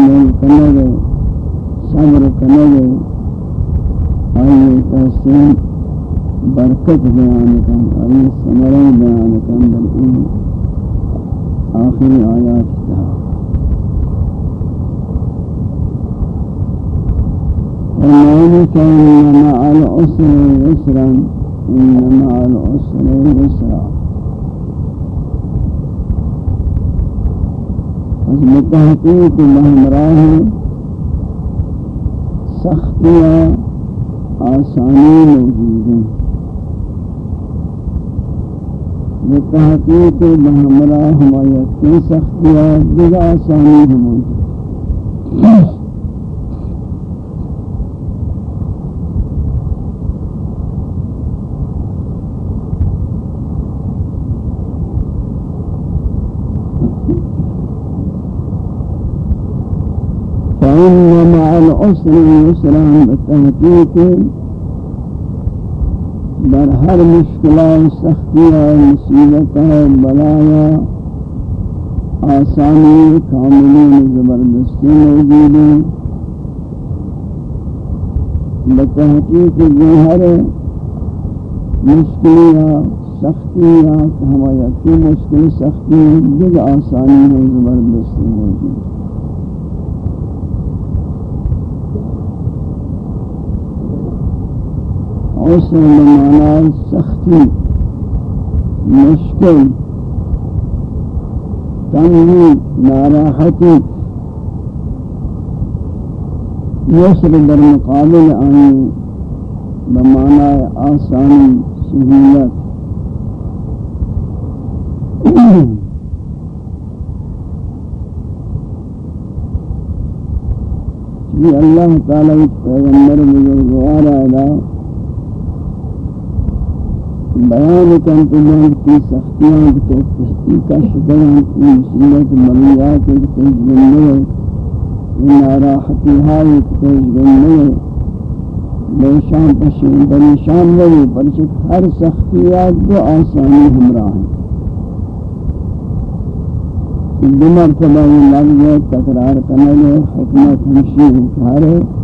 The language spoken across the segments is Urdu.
عمل کنگے صبر کنگے آئیے تحسین برکت بیان کن آئیے سمرہ بیان کن بل این آخری آیات تھا فرمانی کہ انما العسر یسرا انما العسر یسرا تحقیق بہمراہ سختیاں آسانی موجود ہیں۔ تحقیق بہمراہ ہمارا کی سختیاں دیگر آسانی موجود فإن مع العسر يسرا بالتحقيق در ہر مشکلات سختیاں مصیبتاں بلایا آسانی کاملی زبردستی موجود ہیں۔ بتحقیق جو ہر مشکلیاں سختیاں ہمارا کی مشکل، سختی جگ آسانی زبردستی موجود ہے عسر بمعنى سختی، مشکل، تنگی، ناراحتی. یسر در مقابل آنی بمعنى آسانی سہولت یہ اللہ تعالی پیغمبر بزرگوار آئے بیان کن تو جان کی سختیاں تو کشتی کا شکران کی مصیبت ملیات کی تجگن میں ناراحتی حال کی تجگن میں بیشان پشین بریشان میں پرچک ہر سختیات دو آسانی ہمراہ ہیں دو مرتبہ یہ لفظ تکرار کرنے حکمت ہمشی ہے۔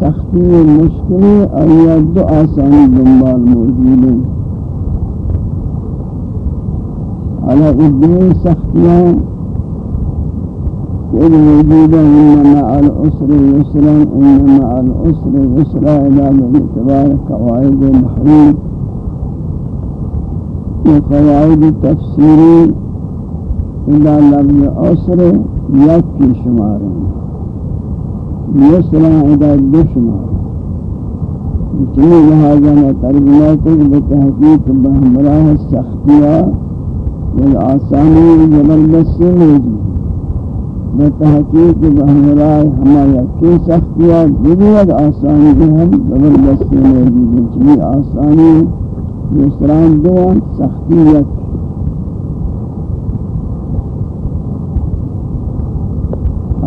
سختی و مشکلی آیا دو آسانی دنبال موجود على ادنی سختیاں قل وجود ان مع الاسر يسرا ان مع الأسر يسرا إلى باعتبار قواعد محروم وقواعد تفسيري إلى لفظ اسر يكفي شمارين يسرا إلى دو شمار لہذا میں ترجمہ تک بتحقیق بہمراہ سختیاں والآسانی زبردستی موجود بتحقیق بہمراہ ہمارا کی سختیاں جدید آسانی بھی ہم زبردستی موجود ہیں۔ آسانی، دوسران دوان سختیت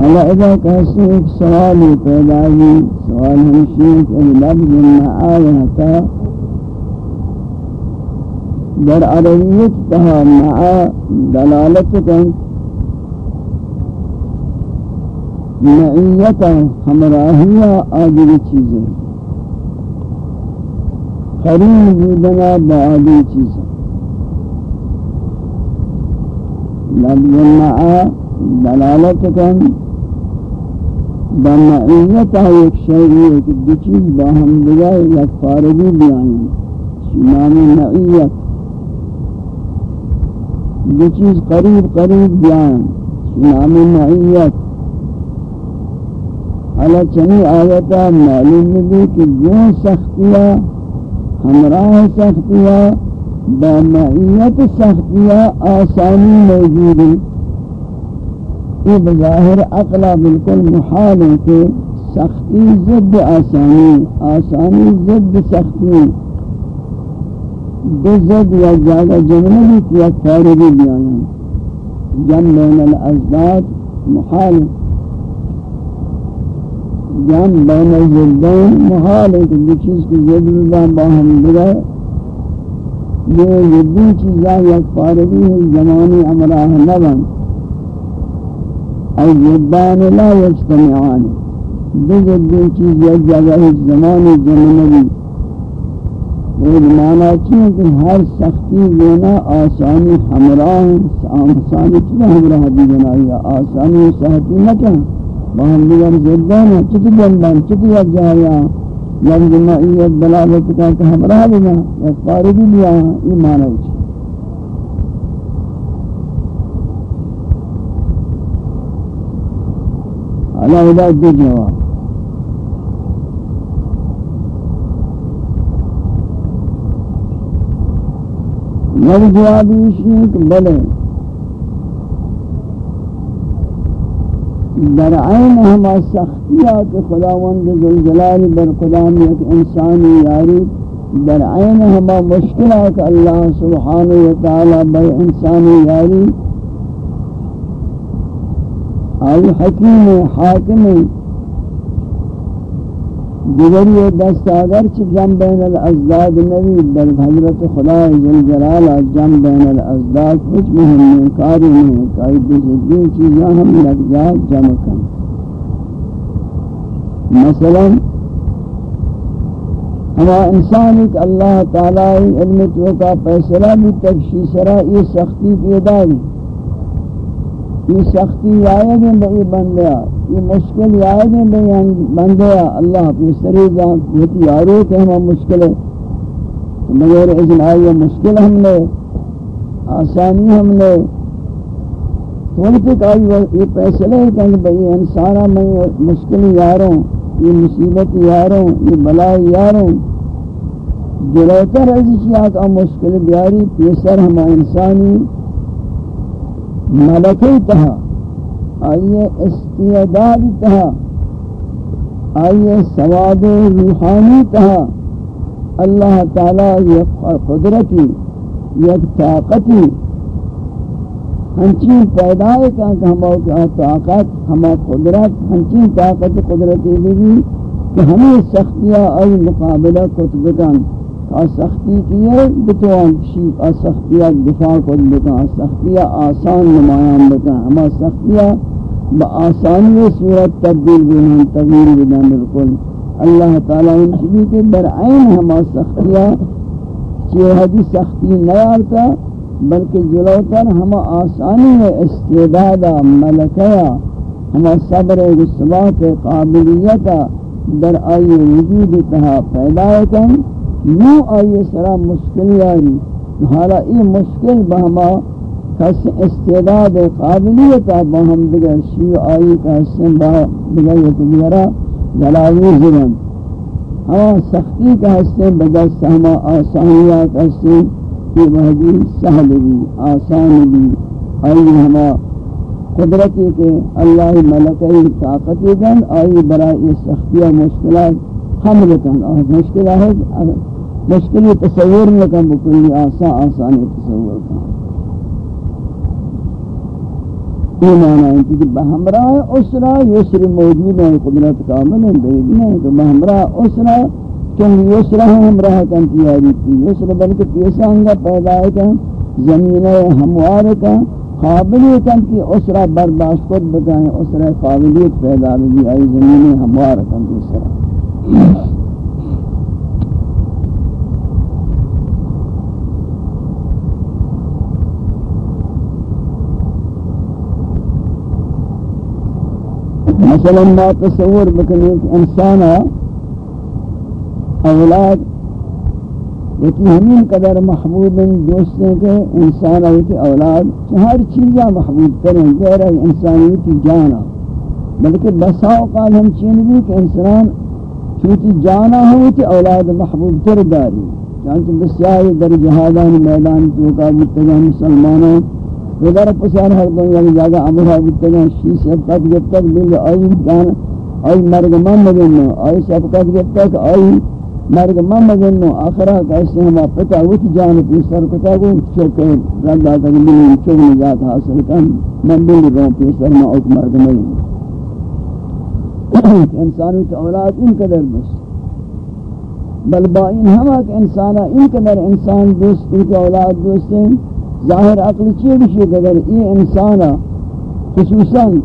إذا کسی سوالی پیدا ہوئی سوال ہمشی کہ لفظ معایتا در عربیت تها معا دلالت کن معیتا ہمراہیہ آدھی چیزیں قریب بودنا با آدھی چیزیں لفظ معا دلالت دلالتتا بمعیتا ایک شیئی ایک دو چیز باہم دیگا یک فارغی بیائیں نام معیت دو چیز قریب قریب بیائیں نام معیت حالا چنی آیتا معلوم بھی کہ جو سختیاں ہمراہ سختیاں بمعیت سختیاں آسانی موجود ہیں یہ بظاہر اقلا بالکل محال ہے کہ سختی ضد آسانی آسانی ضد سختی۔ دو ضد یا زیادہ جملہ بھی کیا فارغی بھی آیا جم بین الازداد محال۔ جم بین الزدین محال ہے کہ دو چیز کی ضد بزان باہم بگئے یہ دو چیزاں یک فارغی ہے زمانی امراہ نبن أي جدان لا يجتمعان بجد دو چیز یک جگہ ایک زمان جنبی اور معنی چیئے کہ ہر سختی لینا آسانی ہمراہ آسانی چیئے ہمراہ دی جنائی آسانی سہتی نہ چاہاں باہم دیگر زدان ہے چتی بندان چتی یک جایا لفظ معیت بلالت کا کہ ہمراہ دینا یک فارغی لیا یہ معنی چیئے علیہ دو جواب۔ میری جواب یہ کہ بلے، در عین ہما سختیات خداوند ذوالجلال بر قدام انسانی یاری، در عین ہما مشکلات اللہ سبحانہ وتعالی بر انسانی یاری آئی حکیم حاکم دیگری دست اگر چی جم بین الازداد نبی، در حضرت خدا جلال جم بین الازداد کچھ مهم کاری نہیں کئی بزرگی چیزاں ہم لگ جا جمع کن۔ مثلا، ہما انسان ایک اللہ تعالی علم تو کا فیصلہ بھی تکشیسرہ یہ سختی پیدا ہے۔ یہ سختی آئے گے بھئی بندیا یہ مشکل آئے گے بھئی بندیا اللہ پہ سری جان یہ یارو کہ ہم مشکل ہے مگر اذن آئے مشکل ہم نے، آسانی ہم نے۔ تھوڑی تک آئی یہ فیصلہ ہے کہ بھئی انسانا میں مشکل یاروں، یہ مصیبت یاروں، یہ بلا یاروں۔ جلوتر عزیز کیا مشکل بیاری، پیسر ہم انسانی۔ ملکی تہا، آئیے استعداد تہا، آئیے سواد روحانی تہا، اللہ تعالی یک قدرتی، یک طاقتی ہنچین پیدا ہے کہ ہمارا کہ طاقت ہمارا قدرت ہنچین طاقت قدرتی بھی کہ ہمیں سختیاں آئی مقابلہ کتبتاں سختی کیے، بتوان شی سختیاں دفاع کو بتا سختیاں آسان نمایاں بتا ہما سختیاں با آسانی صورت تبدیل بھی تغییر بھی بالکل۔ اللہ تعالیٰ ان چیزی کے در عین ہما سختیاں چیہ حدی سختی نیارتا بلکہ جلوتر ہم آسانی ہے استعدادا ملکیا ہم صبر غصبات قابلیتا در آئی وجود تہا پیدا کن نو آئی سرا مشکل یاری حالا ای مشکل بہما کس استعداد قابلیتا بہم دیگر شیع آئی کا حسن بہا یک دیگرہ جلاوی زبن ہما سختی کا حسن بدست ہما آسانیات حسن کی مہدی سہل بھی آسان بھی. آئی ہما قدرتی کہ اللہ ملکی طاقتی دن آئی برائی سختی و مشکلات حمل کن اور مشکلہ ہے مشکلی تصور میں کن بکلی آسان آسانی تصور کن یہ معنی ہے کہ بہمراہ اسرا یسر موجود ہے قدرت کامل ہے بیدی ہے کہ بہمراہ اسرا چون یسر ہمراہ کن تیاری تھی یسر بلکہ پیسا ہنگا پیدا ہے کہ زمین ہموار کا قابلیت کن کی اسرا برداشت خود بتائیں اسرا قابلیت پیدا بھی آئی، زمین ہموار کن تیسرا مثلا ما تصور بکنی کہ انسان اولاد یکی ہمین قدر محبوب دوستیں کہ انسان ہوتی اولاد ہر چیزاں محبوب کریں غیر انسانیتی جانا بلکہ بسا اوقات ہم چین بھی کہ انسان چوتی جانا ہوتی اولاد محبوب تر داری۔ چانچہ بسیاری در جہادان میدان توقع بتگاہ مسلمانوں وگر پسان ہر دن یعنی جاگا امرہ بتگاں شی سب تک جب تک بل آئی جان آئی مرگ من مگنو آئی سب تک جب تک آئی مرگ من مگنو آخرہ کیسے ہما پتا وچ جان پیسر کتا گو چوکے رد آتا کہ بلی چوک نجات حاصل کن. من بلی رون پیسر ما اوک مرگ مگنو انسانی تو أولاد ان قدر بس. بل با ان ہما کہ انسانا ان قدر انسان دوست ان کے أولاد دوست ہیں ظاہر عقل چیئے بشی اگر یہ انسانا خصوصاً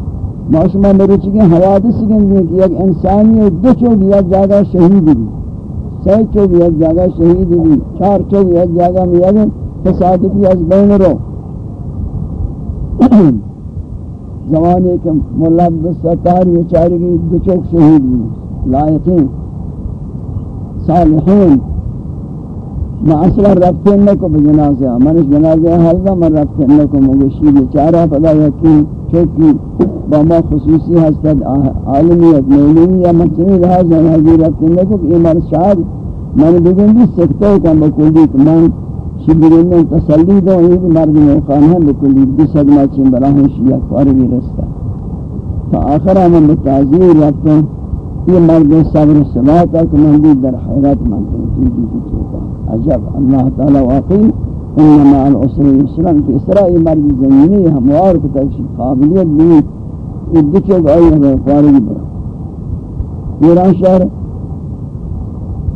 معاشمہ میرے چکے حوادث گندے کہ ایک انسانی دو چوگ یک جاگہ شہید بھی سی چوگ یک جاگہ شہید بھی چار چوگ یک جاگہ میں یک تصادفی از بین رو۔ زمانے کے ملاب دستار یہ چاری چارگی دو چوگ شہید بھی لائقین صالحین میں اصلا ربطے نہ کو بجنازہ من جنازہ حلوہ من ربطے نہ کو مگشی بیچارہ پدا یقین چوکی باما خصوصی حسد عالمیت معلومی یا مچنی لحاظ ہے حضور ربطے نہ کو کہ یہ مرد شاید من بگن بھی سکتے ہو کم بکلی کہ من شبرین میں تسلی دو، یہ مرد موقعان ہے بکلی بھی صدمہ چین براہن شیعہ فارغی رستا فآخرہ من بتعذیر ربطوں یہ مرد صبر سماعت کہ من در حیرت مانتے ہیں چیزی کی چوکا عجب، اللہ تعالی واقعی انما العسر یسرا کہ اسرائی مرض زمینی ہموار کو تکشی قابلیت بھی ادچو گئی ہے فارغی برا ایران شہر،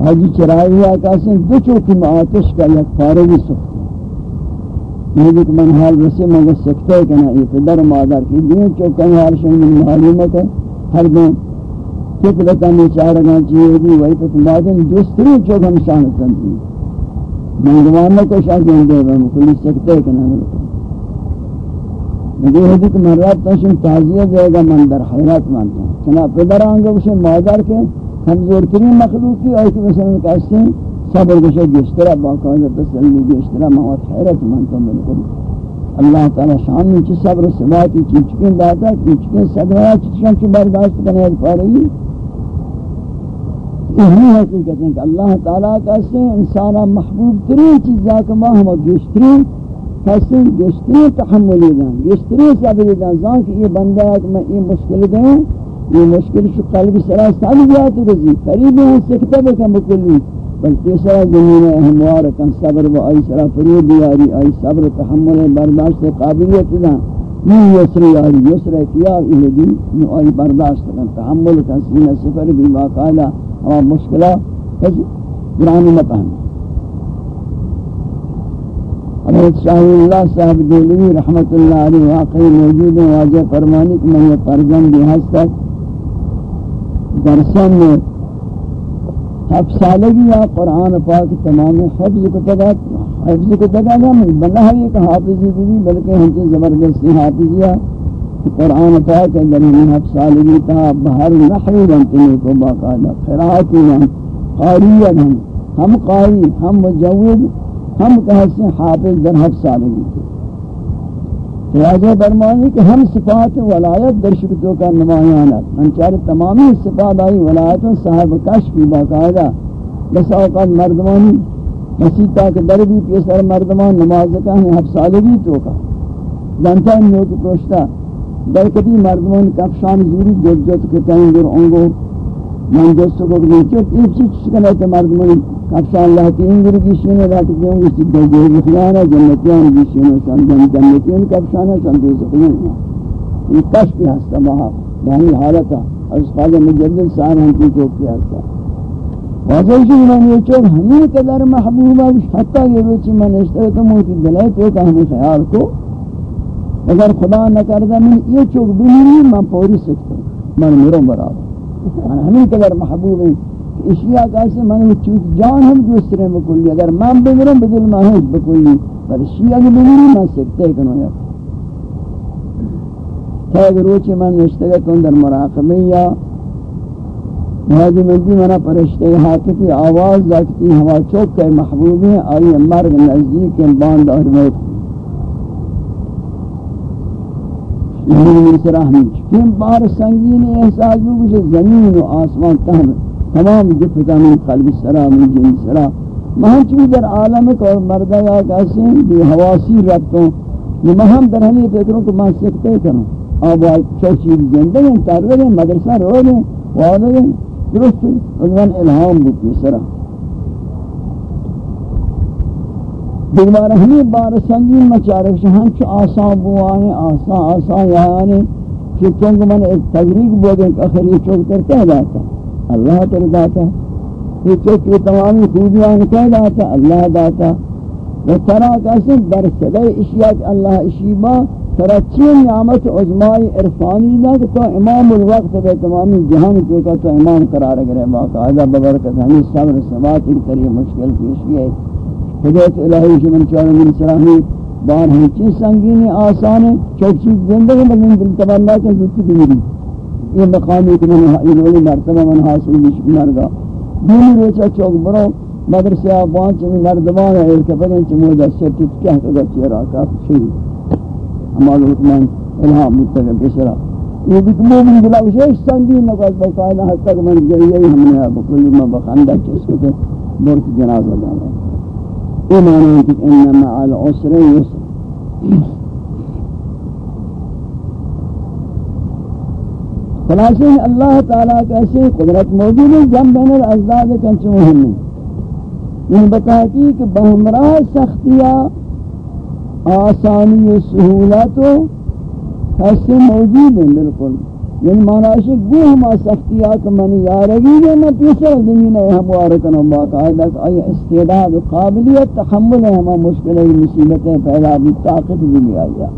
حاجی چرائی ہوا آکاسیں دو چوکی معاتش کا یک فارغی سخت یہ دیکھ من حال رسے مگر سکتے کنا یہ پدر مادر کی دین چوکن حال شنگی معلومت ہے ہر دن چک کفلتا نیچارگاں چیئے دی وہی پت مادن دوستری چوک ہم شانتن دی منگوانا کو شاہ دے رہا ہوں کلی سکتے کنا ملکا مجھے حدیث من رات تشن تعزیہ دے گا من در حیرات مانتا ہوں چنا پدر آنگا اسے مادر کے کمزور ترین مخلوقی آئی کہ مثلا کہتے ہیں صبر گشے گشترہ باقاعدہ تسلی گشترہ موت حیرت مانتا ہوں بالکل اللہ تعالی شان میں چھ صبر سماعتی چچکن داتا چچکن صدرہ چچکن چھ برداشت کرنے پارئی یہی حقیقت ہے کہ اللہ تعالیٰ کہتے ہیں انسانا محبوب ترین چیزا کما ہم گشتری کہتے ہیں گشتری تحملی دیں گشتری صبری دیں زان کہ یہ بندہ ہے کہ میں یہ مشکل دیں یہ مشکل شو قلب سرا سالی رضی، قریب ہیں سکتہ بکن بکلی بل تیسرا زمین احموار کن صبر و آئی سرا فرید دیاری آئی صبر تحمل برداشت قابلیت دیں یہ یسر یاری، یسر کیا یہ دی آئی برداشت کن تحمل کن، سینہ سفر بھی باقاعدہ اور مشکلہ گرانی مکان حضرت شاہ اللہ صاحب دولوی رحمت اللہ علیہ واقعی موجود ہیں واجہ فرمانی کہ میں یہ پرگم بھی حد تک درسن میں حب سالگی یا قرآن پاک تمام حفظ کو تبات حفظ کو تکا گا بنا ہے کہ حافظی بھی بلکہ ہم سے زبردستی حافظیہ قرآن پاک اندر ہمیں حفظ سالگی تا بہر نحوی بنتنے کو باقاعدہ قرآتی ہم قاریت ہم ہم قاری، ہم مجود، ہم کہتے ہیں حافظ در حفظ سالگی خلاصہ برمانی کہ ہم صفات ولایت در شکتوں کا نمائیانت من تمامی صفات آئی، ولایت صاحب کشف کی باقاعدہ۔ بس اوقات مردمانی مسیطہ کے در بھی پیسر مردمان نماز کا ہے حب سالگی تو کا۔ جانتا ہے نوک پروشتا در کبھی مردمان کفشان زوری جد جد کے تائیں در انگو من دوستو کو کبھی چک ایک چیز چکنے تھے مردمان کفشان اللہ کی انگر کی شینے رہتے تھے انگو سیدھا جو بخیانا جنتیان کی شینے سن جنتیان کفشانا سن دو سکنے یہ کشف ہستا وہاں بہنی حالتا اور اس قادر مجدد سارا ہم کی توقی ہستا واضح کہ میں یہ چوک ہمیں قدر محبوب ہے حتی یہ روچی میں نشتر تو موتی دلائی تو کہ ہمیں خیال کو اگر خدا نہ کردہ من یہ چوک بمیری میں پوری سکتا ہوں میں میروں برابر میں ہمیں قدر محبوب ہے اشیاء کیسے میں نے چوک جان ہم دوسرے بکلی اگر میں بمیروں بدل میں بکلی پر اشیاء کی بمیری میں سکتے کنو یا. کہ اگر روچی میں نشتر تو اندر مراقبی یا مہدی مندی منا پرشتے ہاتھ کی آواز لگتی ہوا چوک کے محبوب ہیں آئی مرگ نزدیک باند اور موت یعنی من سراہ میں بار سنگین احساس بھی کچھ زمین و آسمان تہم تمام جفتا من قلب سرا، من جن سرا۔ مہم چوی در عالم کو مردہ یا کیسے ہیں بھی حواسی ربتوں مہم در ہمیں فکروں کو میں سکتے کروں۔ آب آباد چوچی جندے ہیں، تر ہیں، مدرسہ رو ہیں، وعدہ ہیں، درست عنوان الہام بکی سرا۔ دیوار ہمیں بار سنگین مچارک شہاں چو آسان بوائیں آسان آسان یعنی کہ چونکہ من ایک تجریق بودیں کہ آخر چوک تر کہہ داتا؟ اللہ تر داتا۔ یہ چوک یہ تمامی خوبیاں کہہ داتا، اللہ داتا۔ و ترا کسی در صدای اشیاء اللہ اشیبا ترا چین نعمت عظمائی عرفانی دا کہ تو امام الوقت بے تمامی جہان تو کا تو امام قرار گرے باقاعدہ ببرکت، ہمیں صبر سبات ایک طریق مشکل پیش ہے خدایت الہی شمن چاہے من سراہی بار ہم چیز سنگین آسان ہے چوک چیز زندگی بلن دل تباللہ کا جتی دیری یہ مقامی کہ من ہاں، یہ اولی مرتبہ من ہاں، حاصل بشکنر گا دینی روچہ چوک برو مدرسے آبان چمی نردمان ہے، ایک پرین چمی دا سرٹیت کیا کہا چیرا کافی شہید ہمارا حکمان الہام متقل بسرا یہ بھی مومن دلا وشیش سنگین نکوز بقائدہ حد تک من جائیے ہم نے بکلی میں بخاندہ چیز کو برک جناز ہو جانا ایمان ہے کہ ان مع العسر یسر خلاصہ اللہ تعالیٰ کیسے قدرت موجود ہے جم بین الازداد کنچو مہم ہے یہ یعنی بتاتی کہ بہمراہ سختیاں، آسانی و سہولت و حصے موجود ہیں، بالکل۔ یعنی معنی گو ہما سختیات من یارگی ہے، میں پیسر زمین ہے، ہم وارکن باقاعدہ کہ آئی استعداد و قابلیت تحمل ہے، ہما مشکل مصیبتیں پیدا بھی، طاقت بھی بھی آیا۔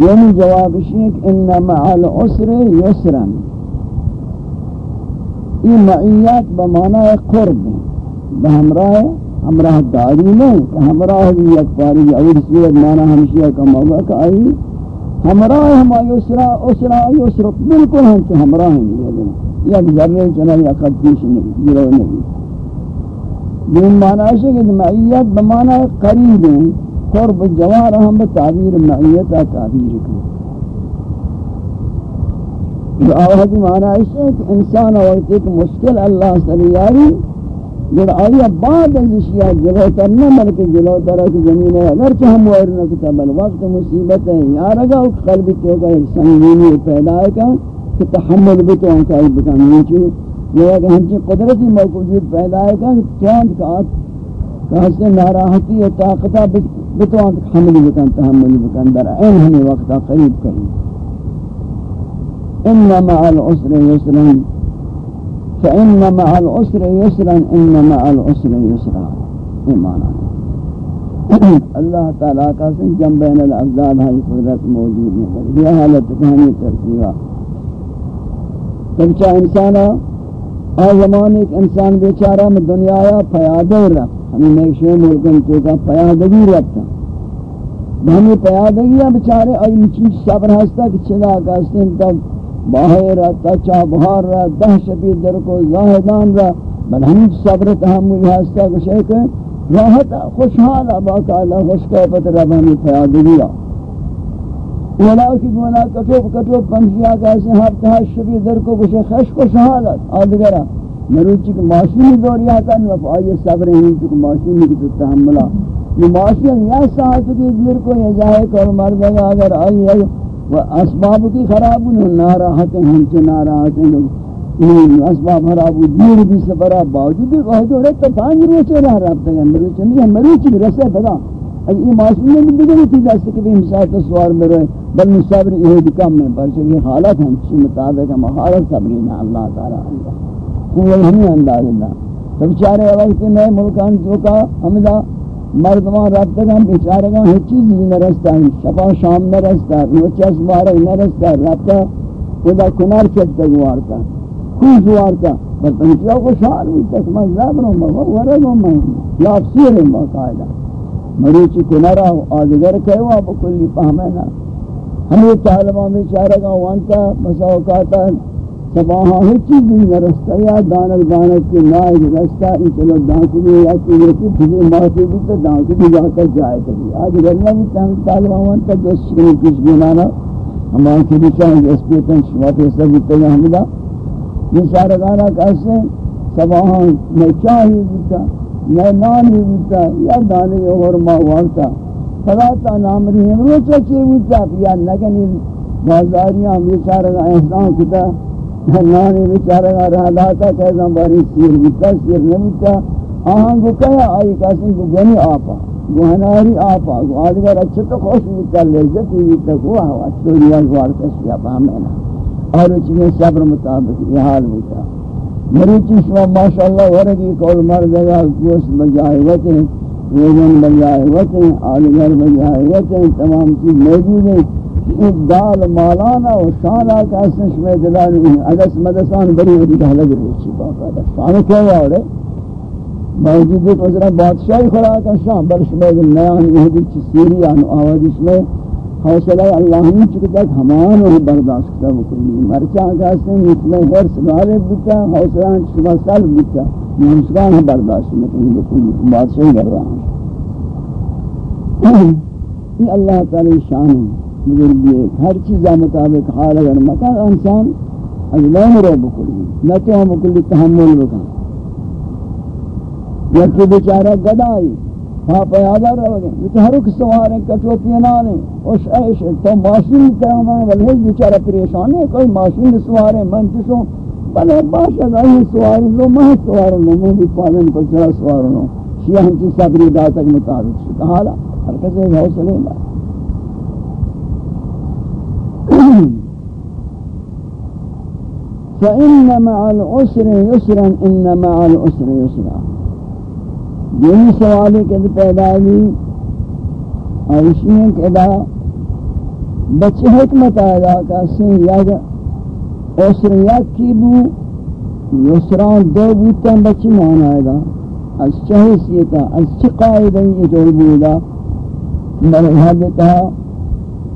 یعنی جواب شیخ ان مع العسر یسرا یہ معیت بمعنی قرب بہمراہ ہمراہ داری نہیں ہمراہ بھی یک پاری اور صورت معنی ہمشیہ کا موقع کہ آئی۔ ہمراہ ہما یسرا اسرا یسرا بالکل ہم سے ہمراہ ہیں۔ یک ذرے چنا یا خد پیش نہیں گرو نہیں۔ دین معنی ہے کہ معیت بمعنی قریب ہیں۔ قرب جوار ہم تعبیر، معیت تعبیر کریں۔ جو آواز معنی ہے کہ انسان وقت ایک مشکل اللہ سریاری جب آیا بعد از اشیاء جلو تر نہ بلکہ جلو تر کی زمین ہے۔ اگر چاہ ہم وائر نہ کتا، بل وقت مصیبت ہے۔ یا رگا اس قلبی تو کا ایک سنگینی پیدا ہے کہ تحمل بتو ان کا بکان نیچو یہ کہ ہم کی قدرتی موجود پیدا ہے کہ چاند کا کہ سے ناراحتی و طاقتہ بتو ان حمل بکان تحمل بکان در این ہمیں وقت قریب کریں۔ ان مع العسر يسرا فان مع العسر يسرا ان مع العسر يسرا. ایمان اللہ تعالیٰ کا سن جم بین الافضال ہے قدرت موجود ہے۔ یہ حالت کہانی ترتیبہ تبچہ انسانا آ زمان ایک انسان بیچارہ میں دنیا آیا، پیادہ رکھ ہمیں نیکشے ملکن تو کا پیادگی رکھتا ہمیں پیادگی بیچارے، آئی مچی صبر ہستا کہ چلا کہستیں تب باہر رہتا چاہ بہار رہا دہ شبی در کو زاہدان رہا بل ہم صبر تحمل ہستا کہ شیخ راحت خوشحال باقا اللہ خوش کہفت رب ہمیں پیادگی رکھتا ولا کی گونا کٹو کٹو پنجیا کا سے ہر تہ شبی در کو کچھ خش کو شہادت ادگرا مروچی کی ماشین دوریا تا نو آئیے صبر ہیں کہ ماشین کی تحملہ۔ یہ ماشین یا ساعت کی دیر کو یہ جائے کر مرد گا اگر آئیے و اسباب کی خراب نہ ناراحت ہیں چ ناراحت ہیں۔ یہ اسباب خراب دیر بھی سفرا باوجود کہ جو تو پانچ روز رہ رہا ہے مروچی مروچی رسے بدا اگر یہ معصوم نے نہیں دیگر تھی دست کہ بھی مساعد سوار میں رہے، بل مصابر یہ بھی کم میں پر چکہ حالت ہم کسی مطابق ہم حالت صبرین اللہ تعالی اللہ۔ کوئی ہمیں انداز اللہ تو بچارے وقت میں ملکان جو کا حمدہ مردمان رب تک ہم بیچارے گا ہر چیز نہ رستا ہے شفا شام نہ رستا ہے روچہ سوارہ نہ رستا ہے رب کا خدا کنار چک تک وارتا خوش وارتا پر پنچیا کو شعر بھی تک میں زبروں میں ورگوں میں یا افسیر ہیں باقاعدہ مریچی کنارا آدگر کہوا بکلی پہمینا ہمیں تعلمہ میں چارہ گا وانتا مساوکاتا سباہاں ہی چیز بھی نرستا یا دانک دانک کے نائج رستا انتلو دانکو بھی یا چیزیں کی بھجے ماتی بھی تو دانکو بھی جاتا جائے تھی آج گرنا بھی تعلمہ وانتا جو شکری کچھ گنانا ہمان کی بھی چاہیں گے اس پیتن شما پیسا بھی تیجا حمدہ یہ سارا گانا کیسے سباہاں میں چاہی بھی یا نانی بوتا یا دانی اور ما وارتا فلا تا نام رہی رو چچے بوتا یا نگنی بازاریاں بیچارہ کا احسان کتا نانی بیچارہ کا رہا لاتا کہ باری سیر بوتا سیر نبوتا آہاں کو کیا آئی کاسم کو گنی آپا گوہناری آپا، گو آدھگر اچھا تو خوش بوتا لذتی بوتا کو آہا اچھا ریا گوارتا شیا پاہمینا اور چیزیں صبر مطابق یہ حال بوتا میری چیز ماشاءاللہ ورگی کول مردگا گوشت بجائے وطن روزن بجائے وطن آلگر بجائے وطن تمام چیز موجود ہیں۔ ایک دال مالانا و شانا کا اسنش میں دلانی ہیں اگس مدسان بری ہوتی کہ حلق روچی باقا دا شانا کیا ہے موجود ہے کہ بادشاہی خوراک شام بلش میں دل نیان یہودی چی سیریان آوازش میں حوصلہ اللہ ہم چکے تک ہمان وہ برداشت کرتا بکلی مرچا کہتے ہیں مثل حرس غالب بکتا حوصلہ شما سلب بکتا منسکان ہم برداشت نکنی بکلی بادشاہ کر رہا ہوں یہ اللہ تعالی شان ہے بزرگی ایک ہر چیزہ مطابق حال اگر مکان انسان از لوم رو بکلی، نہ تو ہم بکلی تحمل بکن. یکی بیچارہ گدائی ہاں پیادہ رہو گے یہ ہر ایک سوار ہیں کٹو پینانے اوش ایش تو ماشین کرام ہیں بلے بیچارہ پریشان ہے کوئی ماشین سوار ہیں من جسوں بلے باشد آئی سوار ہیں، لو مہ سوار ہیں، میں بھی پالن پر چلا سوار ہیں۔ شیعہ ہم چیز صبری دا تک مطابق شکا حالا ہر کسی حوصلے لا فإن مع العسر يسرا إن مع العسر يسرا یہی سوالی کہ پیدا ہوئی آئیشی ہیں کہ دا بچے حکمت آئیدا کا سن یاد اسریات کی بو، یسران دو بوتاں بچی مان آئیدا از چاہی سیتا از چی قائدہ یہ جو بودا مرحبتا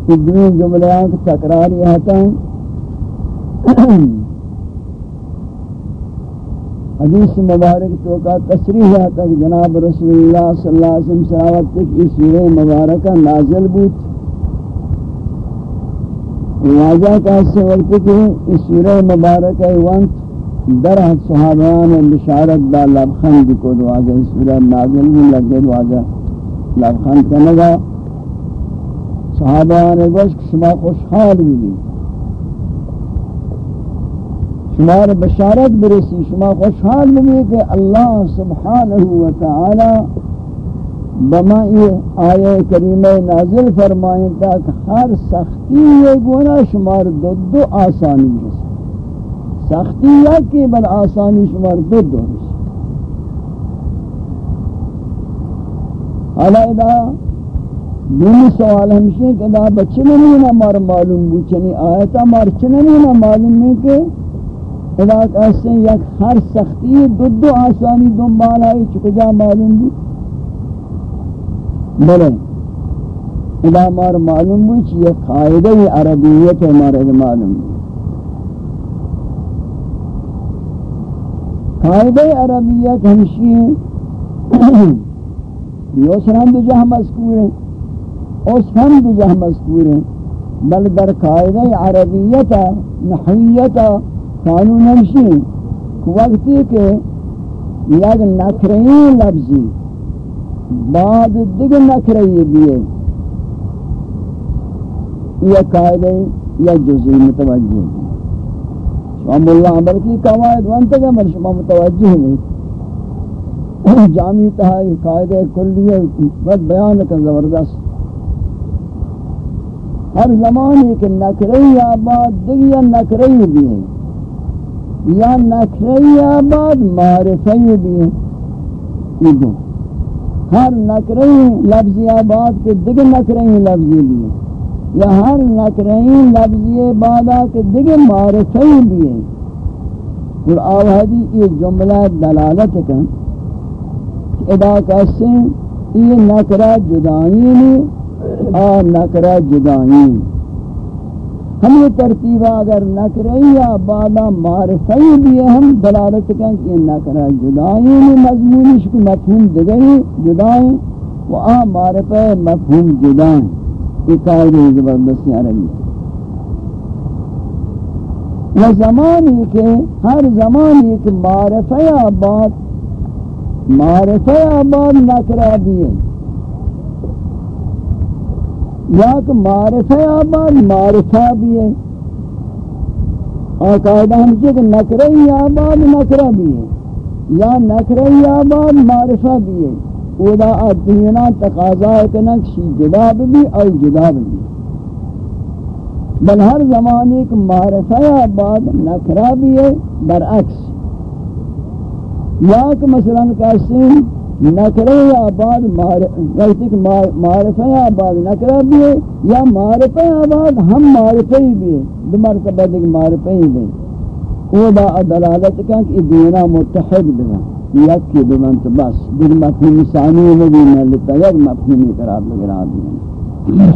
ادوین جملیاں تکراری آتا حدیث مبارک تو کا تصریح ہے کہ جناب رسول اللہ صلی اللہ علیہ وسلم صحابت تک اس سورہ مبارکہ نازل بود۔ واجہ کا سے وقت کہ اس سورہ مبارکہ وانت در صحابان بشارت دا لبخند کو دعاجہ اس سورہ نازل بھی لگے دعاجہ لبخند کرنے گا صحابان گوشت شما خوشحال بھی شمار بشارت برسی. شما خوشحال بھی کہ اللہ سبحانہ وتعالی بما یہ آیہ کریمہ نازل فرمائیں تاک ہر سختی یہ گونا شمار دو دو آسانی ہے سختی یا کہ بل آسانی شمار دو دو ہے حالا ادا دومی سوال ہمشہ کہ دا بچے نہیں نہ مار معلوم بو، چنی آیتا مار چنی نہ معلوم ہے کہ ادا کہتے یک ہر سختی دو دو آسانی دنبال آئی چکجا معلوم بھی بلے ادا مار معلوم بھی چی یہ قائدہ عربیت ہے مارے معلوم بھی قائدہ عربیت ہمشی ہے یوسران دو جہ مذکور ہیں اوسران دو جہ مذکور ہیں بل در قائدہ عربیت نحویت قانون ہمشی وقتی کہ یک نکرئی لفظی، بعد دیگر نکرئی بیئے یہ قائدہ یا جزئی متوجہ شام اللہ عمر کی قواعد وانتا کہ مر شما متوجہ نہیں جامعی تہائی قائدہ کلیہ بد بیان کا زبردست. ہر زمان ایک نکرئی آباد دیگر نکرئی بھی یا نکرئی آباد معرفی بھی ہے۔ یہ دو۔ ہر نکرئی لفظی آباد کے دیگر نکرئی لفظی بھی یا ہر نکرئی لفظی بادا کے دیگر معرفی بھی ہے اور آوہدی یہ جملہ دلالت کن ادا کسے یہ نکرہ جدائین آ نکرہ جدائین ہم یہ ترتیبہ اگر نکرئی یا بادا معرفی بھی ہم دلالت کن کہ یہ نکرہ جدائین مضمونش کی مفہوم دگئی جدائیں و آ معرفہ مفہوم جدائیں۔ یہ قائدہ زبردستی عربی و زمانی کہ، ہر زمانی کہ معرفہ آباد معرفہ آباد نکرہ بھی ہے۔ یا کہ معرفہ آباد معرفہ بھی ہے۔ اور قائدہ ہم کہ نکرہ آباد نکرہ بھی ہے۔ یا نکرہ آباد معرفہ بھی ہے۔ اودا ادینا تقاضا ہے کہ نقشی جدا بھی اور جدا بھی۔ بل ہر زمانے ایک معرفہ بعد نکرہ بھی ہے، برعکس۔ یا کہ مثلا کہتے ہیں نکرہ یا بعد معرفہ بعد نکرہ بھی ہے یا معرفہ بعد ہم معرفہ بھی ہے۔ دو مرتبہ دیکھ معرفہ بھی ہے۔ اودا دلالت کہاں کہ دینا متحد بنا۔ یک کی بمنت بس۔ دیگر مفہوم ثانی نبی ملتا یک مفہومی قرار لگرا دیا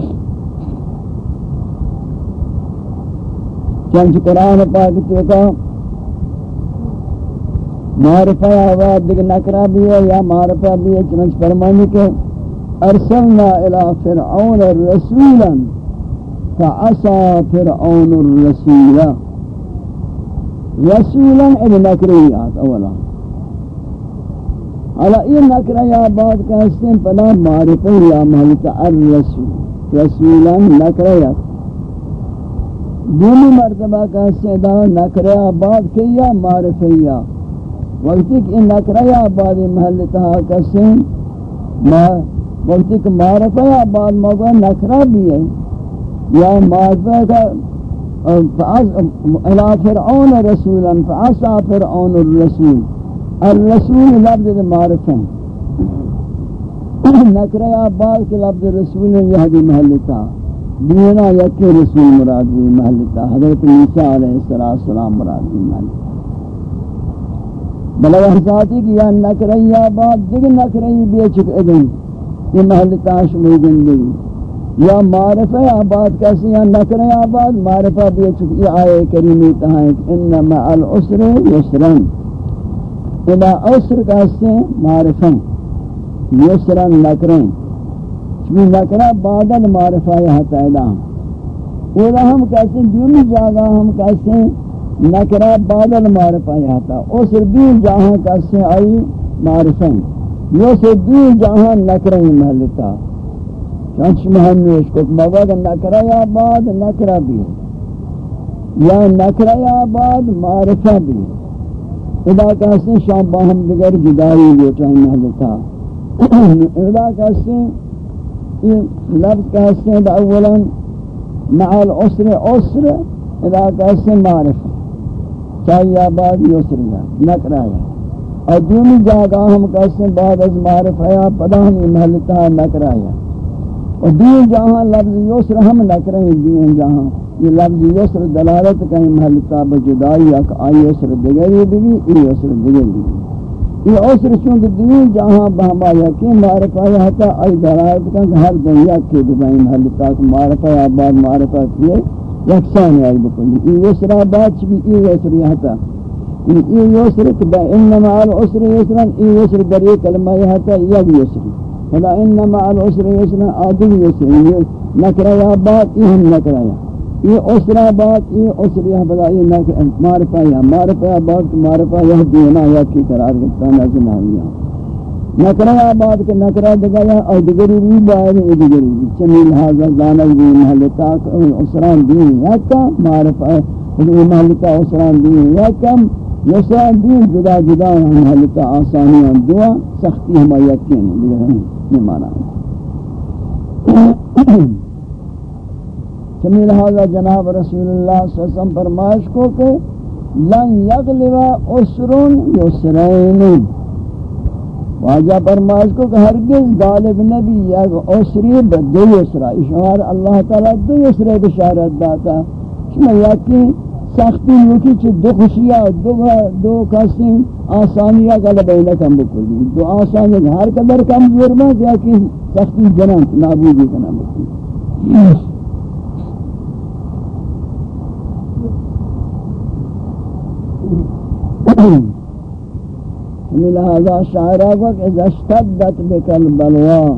چنچ قرآن پاک تو کا معرفہ آواد دیگر نکرہ بھی ہے یا معرفہ بھی ہے فرمانی کہ ارسلنا إلى فرعون رسولا فعصا فرعون الرسولا رسولا ابن نکریات اولا. حالا یہ نکرہ یا بات کہتے ہیں پدا معرفہ یا الرسول. رسولا نکرہ یا. دونی مرتبہ کہتے ہیں دا نکرہ بات کیا معرفہ یا. وقتی کہ ان نکرہ یا بات محلتہ کہتے ہیں وقتی کہ معرفہ یا بات موقع نکرہ بھی ہے یا یعنی معرفہ کا الى فرعون رسولا فعصى فرعون الرسول. الرسول لفظ معرفہ نکرہ آباد کے لفظ رسول یہدی محلتا دینا یکی رسول مراد بھی محلتا حضرت عیسیٰ علیہ السلام مراد بھی محلتا بلو احساتی کہ یا نکرہ آباد دیکھ نکرہ بیچک ادن یہ محلتا شمی گندگی یا معرفہ آباد کیسی یا نکرہ آباد معرفہ بیچک یہ آئے کریمی تہاں انما العسر یسرن۔ ادا عسر کہتے ہیں معرفیں یسرا نکریں۔ چمی نکرہ بادل معرفہ یہ تعالیٰ اولا ہم کہتے ہیں دیومی جاگہ ہم کہتے ہیں نکرہ بادل معرفہ یہ تا عسر دین جہاں کہتے ہیں آئی معرفیں یسر دین جہاں نکرہ محلتا چانچ محنوش کو مگوہ نکرہ یا بعد نکرہ بھی یا نکرہ یا بعد معرفہ بھی ادا کہتے ہیں شام باہم دگر جدائی لیتا ہے محلتا ادا کہتے ہیں یہ لفظ کہتے ہیں اولا مع العسر، عسر، ادا کہتے ہیں معرفہ۔ چاہیے آباد یسر گا نکرایا. اور دومی جاگہ ہم کہتے ہیں بعد از معرفہ یا پدا ہمیں محلتا نکرایا. اور دین جہاں لفظ یسر ہم نکرائیں دین جہاں یہ لفظ یسر دلالت کہیں محل تاب جدائی یا کہ آئی یسر دگری بھی ای یسر دگری بھی یہ عسر چونکہ دیوی جہاں بہما یقین معرفہ یا حتی آئی دلالت کہیں ہر دنیا کے دبائیں محل تاک معرفہ یا معرفہ کیے یکسان آئی بکلی ای یسر آباد چبی ای یسر یا حتی ای یسر کہ انما العسر یسرا ای یسر در یہ کلمہ یا حتی یک یسر فلا انما العسر یسرا آدم یسر نکرہ یا بعد ای ہم نکرہ یا یہ اسرا بات یہ اسریا بلا یہ معرفہ یا معرفہ بات معرفہ یہ دینا یا کی قرار کرتا ہے کہ نہ نکرا بات کہ نکرا دگا اور دیگری بھی باہر ہے دیگری چنی لہذا دانل بھی محلتا اسران دین یا کا معرفہ یہ محلتا اسران دین یا کم یسران یعنی دین جدا جدا محلتا آسانیاں دعا سختی ہم یقین دیگر نہیں مانا سمی لہذا جناب رسول اللہ صلی اللہ علیہ وسلم فرمائش کو کہ لن یغلب اسرون یسرین۔ واجہ فرمائش کو کہ ہرگز غالب نبی یک اسری بدو اسرا اشعار اللہ تعالی دو اسرے بشارت داتا. شما یکی سختی یکی چی دو خوشیاں دو, دو کسی آسانیاں غلبہ نکم بکلی دو آسانیاں ہر قدر کم ظرمہ کہ سختی جنانت نابودی کنم. بکلی لہذا شاعرہ وقت اذا اشتدت بك البلوى،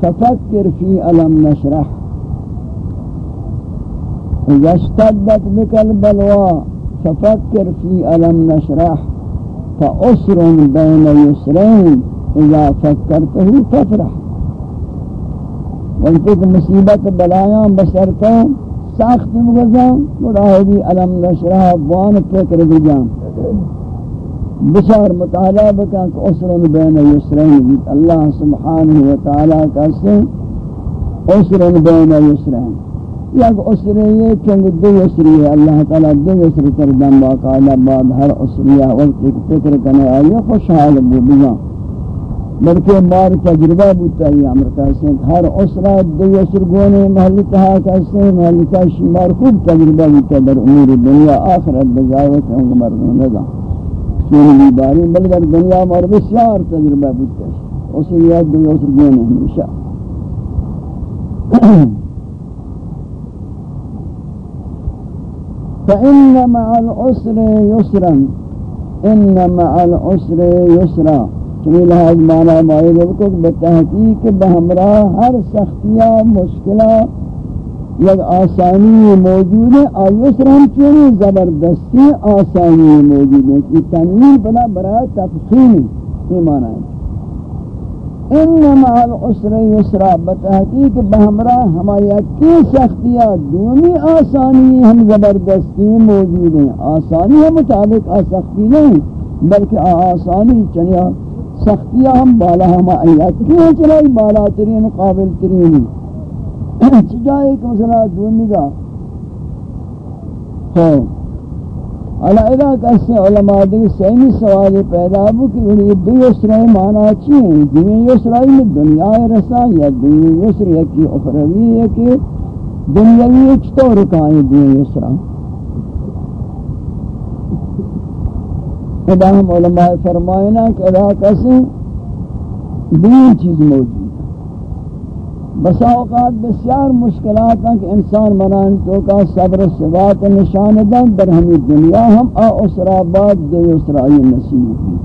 ففكر في علم نشرح. اذا اشتدت بك البلوى، ففكر في علم نشرح. فأسر بين يسرين، اذا فكرته تفرح وانتك مصیبت بلایاں بسرتوں سخت مگزاں مراہدی علم نشرح، وان فکر بجاں. بشار مطالعہ بکن کہ اسرن بین یسرین بیت اللہ سبحانہ وتعالی کا سے اسرن بین یسرین. یک اسری یہ چنگ دو اسری ہے. اللہ تعالی دو اسری تردن باقاعدہ بعد ہر اسریہ وقت ایک فکر کنے آئی خوشحال بو بگا بلکہ مار تجربہ بوتا ہے امریکہ سے ہر اسرہ دو اسر گونے محلی کہا کہتے ہیں محلی کہا شمار خوب تجربہ بوتا در امور دنیا. آخرت بجائوت ہوں مردوں نظام چون بیماری بل در دنیا مار بسیار تجربہ بودتا ہے اسی یاد دنیا اسر گونے ہمیشہ فإن مع العسر يسرا إن مع العسر يسرا. چنی لحاظ معنی مائل کو بتحقیق بہمراہ ہر سختیاں مشکلہ یک آسانی موجود ہے آیسر ہم چونی زبردستی آسانی موجود ہے یہ تنویر بنا برای تفخیم یہ معنی ہے ان مع العسر یسرا، بتحقیق بہمراہ ہماری کی سختیاں دومی آسانی ہم زبردستی موجود ہیں۔ آسانی ہے مطابق آسختی نہیں، بلکہ آسانی چنیا سختیاں ہم بالا ہم آیات کیوں چلائی بالا ترین قابل ترین ہیں چجائے کہ مثلا دونی گا خوب علا اذا کسی علماء دیکھ سیمی سوالی پیدا ہو کہ یہ دو یسرائی معنی چی ہیں؟ دنیا یسرائی میں یعنی دنیا رسا یا دنیا یسر یکی اخروی یکی دنیاوی چطور رکھائیں دنیا یسرائی ادا ہم علماء فرمائنا کہ ادا کسی دو چیز موجود بسا اوقات بسیار مشکلات ہیں کہ انسان منان تو کا صبر ثبات نشان دن در ہمیں دنیا ہم آ اسرا بعد دو اسرائی نصیب کی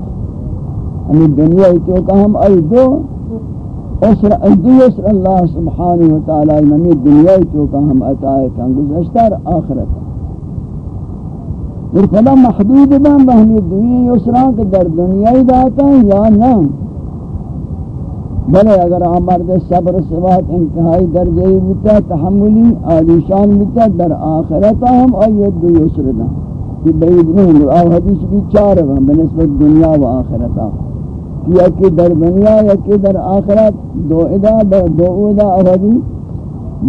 ہمیں دنیا تو کا ہم ای دو اسرا دو اسر اللہ سبحانہ وتعالی ہمیں دنیا تو کا ہم عطا کن گزشتر آخرت اور فلا محدود بن بہمی دنیا اسرا کہ در دنیا ہی داتا یا نہ۔ بلے اگر مرد صبر سوات انتہائی درجے بتا تحملی آلیشان بتا در آخرتا ہم آیت دو یسرنا. کہ بعید نہیں آو حدیث بھی چار ہیں بنسبت دنیا و آخرتا یا کہ در دنیا یا کہ در آخرت، دو ادا دو ادا آو حدیث.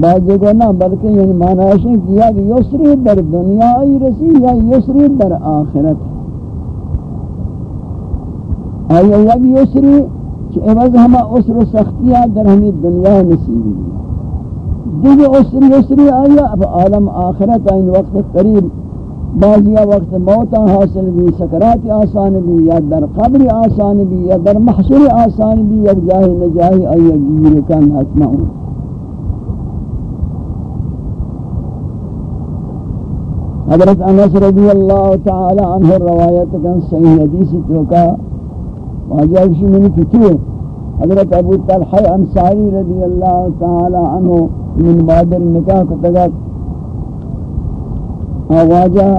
بعض کو نہ، بلکہ یعنی معنی ہے کہ یا یسری در دنیا ای رسی یا یسری در آخرت. آیا یک یسری کہ عوض ہما عسر و سختیاں در ہمیں دنیا نصیبی دیگه اسری اسری آیا اب عالم آخرت این وقت قریب بعضیا وقت موت حاصل بھی، سکرات آسان بھی، یا در قبر آسان بھی، یا در محشر آسان بھی، یا جاہ نجاہ آیا گیر کن حتمہ ہوں حضرت انس رضی اللہ تعالی عنہ روایت کن، صحیح حدیث توکا واجہ اکشی منی فتوہ حضرت ابو طلحہ انصاری رضی اللہ تعالی عنہ من بادر نکاح کو کتگت آواجہ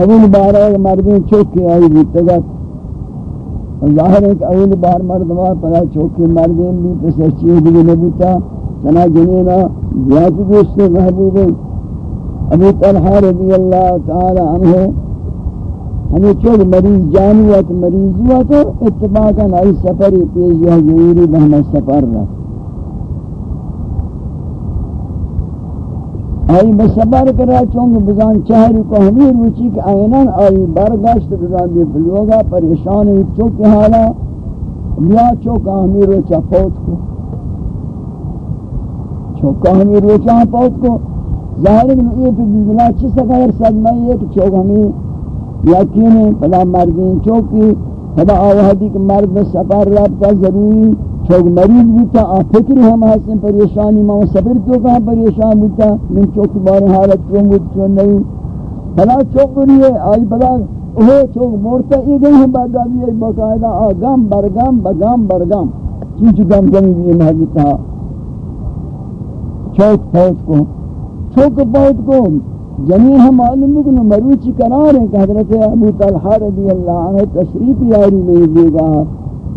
اول بار مردین چوکی آئی بھی بیتگت ظاہر ہے کہ اول بار مردمہ پدا چوکی مردین بھی پسر چیز بھی نبوتا سنا جنینا بیات دوست محبوب ابو طلحہ رضی اللہ تعالی عنہ ہمیں چوک مریض جانیت مریض ہوا تو اتباقا نئی سفری پیش یہ ضروری بہمہ سفر رہا آئی بسبر کرا چونکہ بزان چہری کو ہمیں روچی کہ آئینان آئی برگشت بزان دی بلوگا پریشان ہوئی چوک حالا بیا چوکا ہمیں روچا پوت کو۔ چوکا ہمیں روچا پوت کو۔ ظاہر ہے کہ یہ دلہ چی سکر صدمہ یہ کہ چوک ہمیں یقین ہے پدا مردین چوکی پدا آوہدی کہ مرد سفر رابطہ ضروری چوک مریض بودتا، آ فکر ہم حسن پریشانی ما سفر تو کہاں پریشان بودتا، من چوک بار حالت چون بود، چون نہیں۔ بلا چوک بری ہے، آج بلا اوہ چوک مورتا ای گئی ہم بعد آبی ہے، باقاعدہ آ گام برگام بگام برگام چیچ گام گمی بھی محلتا چوک پوت کو، چوک پوت کو۔ جميع ہم معلوم بکنو مروچی قرار ہیں کہ حضرت ابو طلحہ رضی اللہ عنہ تشریف یاری میں دے گا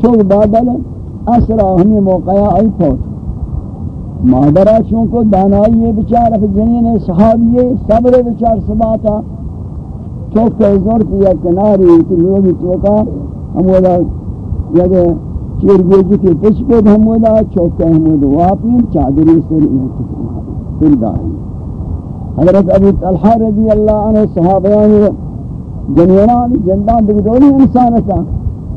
چوک بادل اسرا ہمیں موقع آئی پہنچ۔ مادرہ چونکو دانائی یہ بچار اف جنین صحابی صبر بچار سباتا۔ چوک کے زور یا کناری کہ لوگی چوکا ہم ودا یاد چیر گوجی کے پچ پہ ہم ودا چوک کے ہم ودا واپین چادری سر پھر داری حضرت ابو طلحہ رضی اللہ عنہ صحابیان جنینان جندان دگدولی انسان تھا۔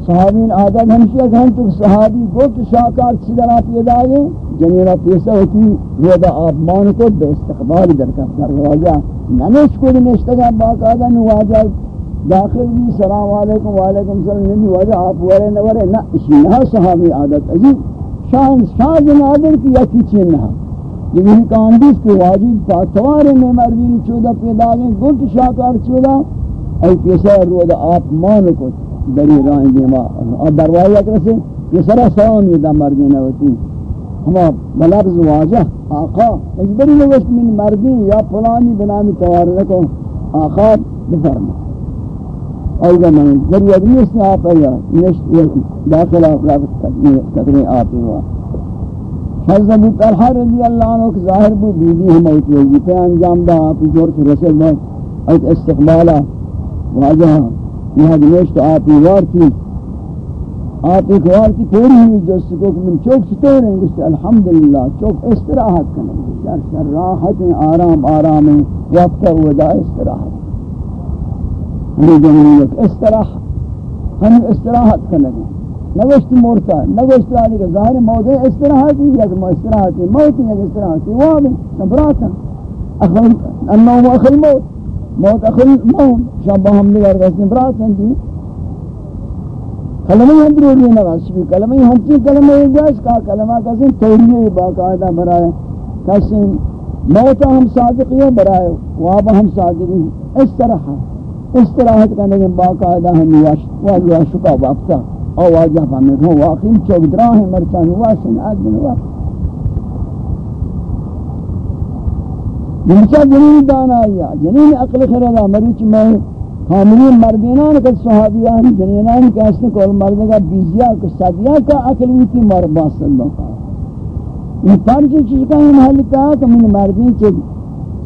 صحابین عادت ہمشہ کہ ہم تو صحابی کو کہ شاکار چیدنا پیدا گئے جنینا پیسا ہوتی ویدہ آپ مان کو بے استقبال درکت کر رواجہ ننش کو نشتگا باقاعدہ نواجہ۔ داخل بھی سلام علیکم، وعلیکم سلام، نبی وجہ آپ ورے نورے نا اسی نہ صحابی عادت عزیز شان شان جنادر کی یکی چین نہ۔ لیکن کاندیس کے واجب پاتوار میں مردین چودہ پیدا گئے گلت شاکار چودہ ای پیسا رو آپ مان کو دری رائیں دیما اور دروائی اکر سے یہ سرا سلام یہ دا مردین ہوتی۔ ہما بلابز واجہ آقا اجبری نوشت من مردین یا پلانی بنامی توار رکو آقا بفرما۔ اوگا من، ضرورت نہیں اس میں آپ ہے نشت، داخل آپ رابط کرنے آپ ہوا۔ حضرت ابو طلحہ رضی اللہ عنہ کے ظاہر بو بی بی ہم ایت وظیفہ انجام دا آپ جور کے رسل میں ایت استقبالا واجہ یہ نوشت آپ وار تھی۔ آپ ایک وار تھی پوری ہوئی، جو سکو کہ من چوک ستور ہیں گوشت الحمدللہ چوک استراحت کرنے شر شر راحت آرام آرام وقت ودا استراحت۔ ہمیں جنگی استراحت ہم استراحت کرنے نوشت مورتا نوشت علی کا ظاہر موضع استراحتی یا کہ استراحتی موت یا استراحتی واضح نبراتا. اخل النوم اخل موت. موت اخل موت شابہ ہم نگر گئے براتا دی. کلمہ ہم ضروری ہے نواز شبی کلمہ ہم چی؟ کلمہ جائز کا کلمہ کسی توریہ باقاعدہ برائے کسی موت ہم صادقی ہے برائے وابا ہم صادق ہیں صادقی. استراحت. استراحت کرنے کے باقاعدہ ہم واجہ شکا وقتا آواجہ پاہمیں ہوں واقعی چوک دراہ مرچان واسن آدن واقعی یعنی مرچا جنین دانا آیا جنین عقل خردا مریچ میں حاملین مردینان کا صحابیان، جنینان کا اسن کول مرد کا بیزیا کا صدیا کا عقل ہوتی مر باصل اللہ یہ پانچ چیز کا محل تھا کہ من مردین چیز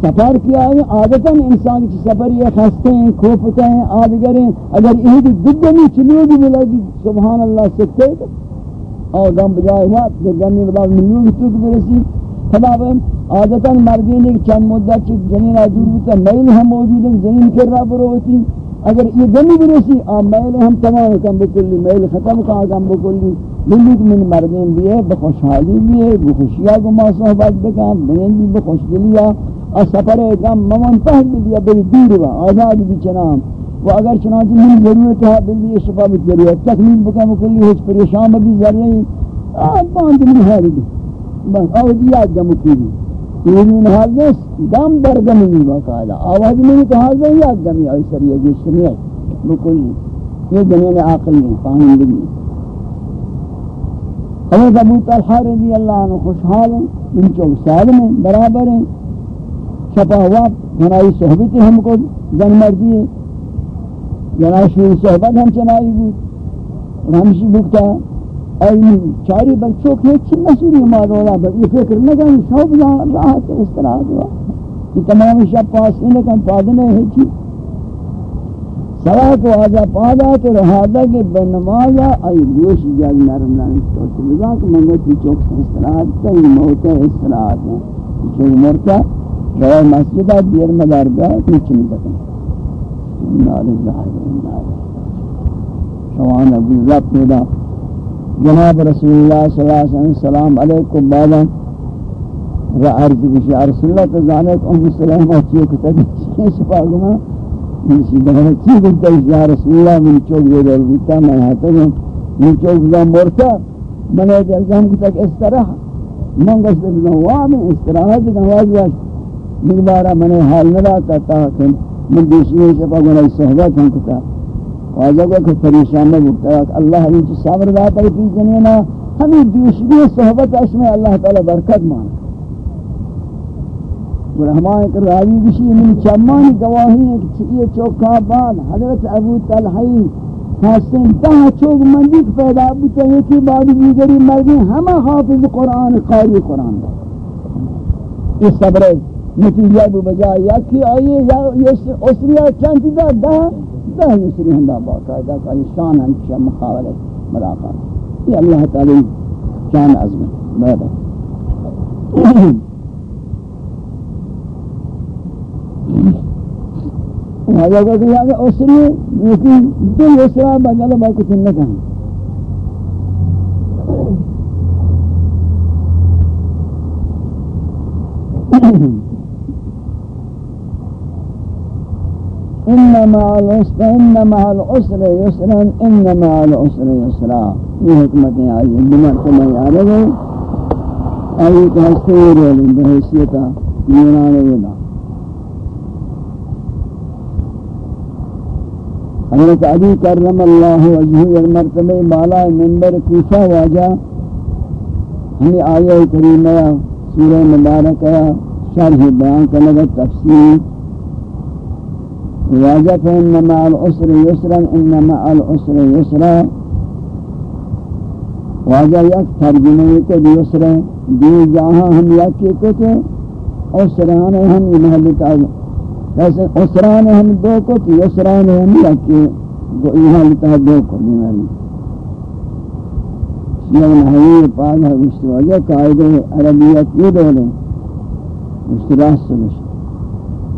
سفر کیا ہے، عادتاً انسان کی سفر یہ خستے ہیں، کھوپتے ہیں آدگر ہیں، اگر یہ بھی دگنی چلیے بھی ملا گی سبحان اللہ سکتے اور گم بجائے ہوا کہ گمی بلا ملیوں کی توک برسی خدا بہم، عادتاً مردین ایک چند مدت چک جنین آدور ہوتا میل ہم موجود ہیں جنین کر رہا برو ہوتی اگر یہ گمی برسی آ میل ہم تمام کم بکلی میل ختم کہا کم بکلی بلی من مردین بیئے بخوشحالی بیئے بخوشیہ کو ما صحبت بکن بنین بخوش دلیا۔ اور سفر کم ممن پہد بلیا بلی دور با آزاد بھی چنام. و اگر چنانچہ من ضرورت ہے بلی یہ شفا بھی ضرورت تکلیف بکن کلی ہیچ پریشان بھی ضرورت آہ باند من حالی بھی بس، آو دیا گم کی بھی یہ من حال نیس گم در گم بھی باقاعدہ آواز میں تو حال نہیں یاد گمی. آئی سریع گشتنی ہے بکلی. یہ جنین عقل نہیں فاہم بھی حضرت ابو طلحہ رضی اللہ عنہ خوشحال ہیں، ان چوک سالم ہیں، برابر ہیں. شفا ہوا ہماری یعنی صحبت ہم کو جن مردی ہے جناشی یعنی صحبت ہم چنائی بود. اور ہمشی بکتا اور چاری بچوں کے چی مسئولی مادولا بس یہ فکر نگا شوق راحت اس طرح دعا یہ تمام شب پاس ہی انکن پادنے ہے چی. سوا کو آجا پادا تو رہادا کے بنمازا آئی گوش جاگ نرم نرم تو بزا، کہ منگتی چوک سے استراحت تا یہ موت ہے استراحت ہے چوک مرتا رہا مسجدہ دیر مدار گا نیچے میں بکن نار اللہ نار شوان ابو رب پیدا جناب رسول اللہ صلی اللہ علیہ وسلم سلام علیکم بابا را عرض بشی رسول اللہ تزانت ام سلام اچھی کتب شفا گما کسی بہن کی گلتا ہے یا رسول اللہ من چوک دے دل بیتا میں ہاتا ہوں من چوک دا مرتا من ہے جلتا ہم کتا کہ اس طرح من گشت بزن وامی کہ من بارا من حال ندا کتا کہ من دیشنی شفا گنا صحبت ہم کتا واجہ کو کہ پریشان میں بکتا ہے اللہ علیہ صبر داتا ہے پی جنینا ہمیں دیشنی صحبت اشمع اللہ تعالی برکت مانا رحمان کر راوی بشی من چمانی گواہی ہے کہ یہ چوکا بعد حضرت ابو طلحی حسن تہا چوک مندیک پیدا بتا ہے کہ بعد دیگری مردی ہمہ حافظ قرآن، قاری قرآن. یہ صبر ہے نتیجہ بھی بجائے یا کہ آئیے یا اسریہ چانتی دا دا دا اسری ہندہ باقاعدہ کا شان ہم مقابلت ملاقات یہ اللہ تعالی شان عظم ہے هذا قلت هذا أسري يمكن دو يسرى بقال ما كنت نكهن إن مع العسر إن مع العسر يسرا إن مع العسر يسرا. یہ حکمت ہے آئی بمرتبہ یاد ہے آئی کہ ہستور بحیثیتا یونان ودا حضرت علی کرم اللہ وجہی المرتبہ بالا منبر کوفہ واجہ. ہمیں آیہ کریمہ سورہ مبارکہ شرح بیان کرنے کا تفسیر واجہ فإن مع العسر يسرا إن مع العسر يسرا. واجہ یک ترجمہ کے یسر دی جہاں ہم یک کے تو عسران ہم یہ محل تعلق ایسے اسران ہم دو کو تو اسران ہم لکے گو یہاں لتا دو کو دیوالی شیعہ نحوی پاک ہے اشتواجہ قائدہ عربیت یہ دولے اشتراح سمشت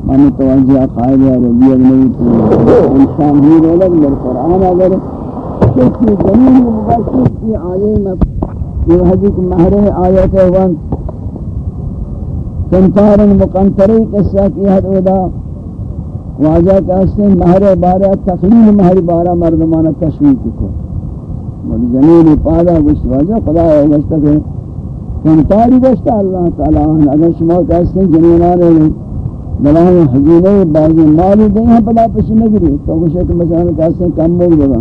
مانے توجہ قائدہ عربیت نہیں تو انسان ہی دولے در قرآن اگر کسی جنین مباشر کی آیے میں یہ حدیث مہر آیت وانت کنتارن مقنطری قصہ کی حد ادا واجہ کہتے ہیں مہر بارہ تقلیل مہر بارہ مردمانہ تشویق کو اور زمین پادا گوشت واجہ خدا ہے گوشتا کہ کنتاری گوشتا اللہ تعالیٰ اگر شما کہتے ہیں جنینانے بلائیں حضینے بازی مالی دیں ہیں پدا پشی نگری تو گوشتا کہ مثلا کہتے ہیں کم موگ دگا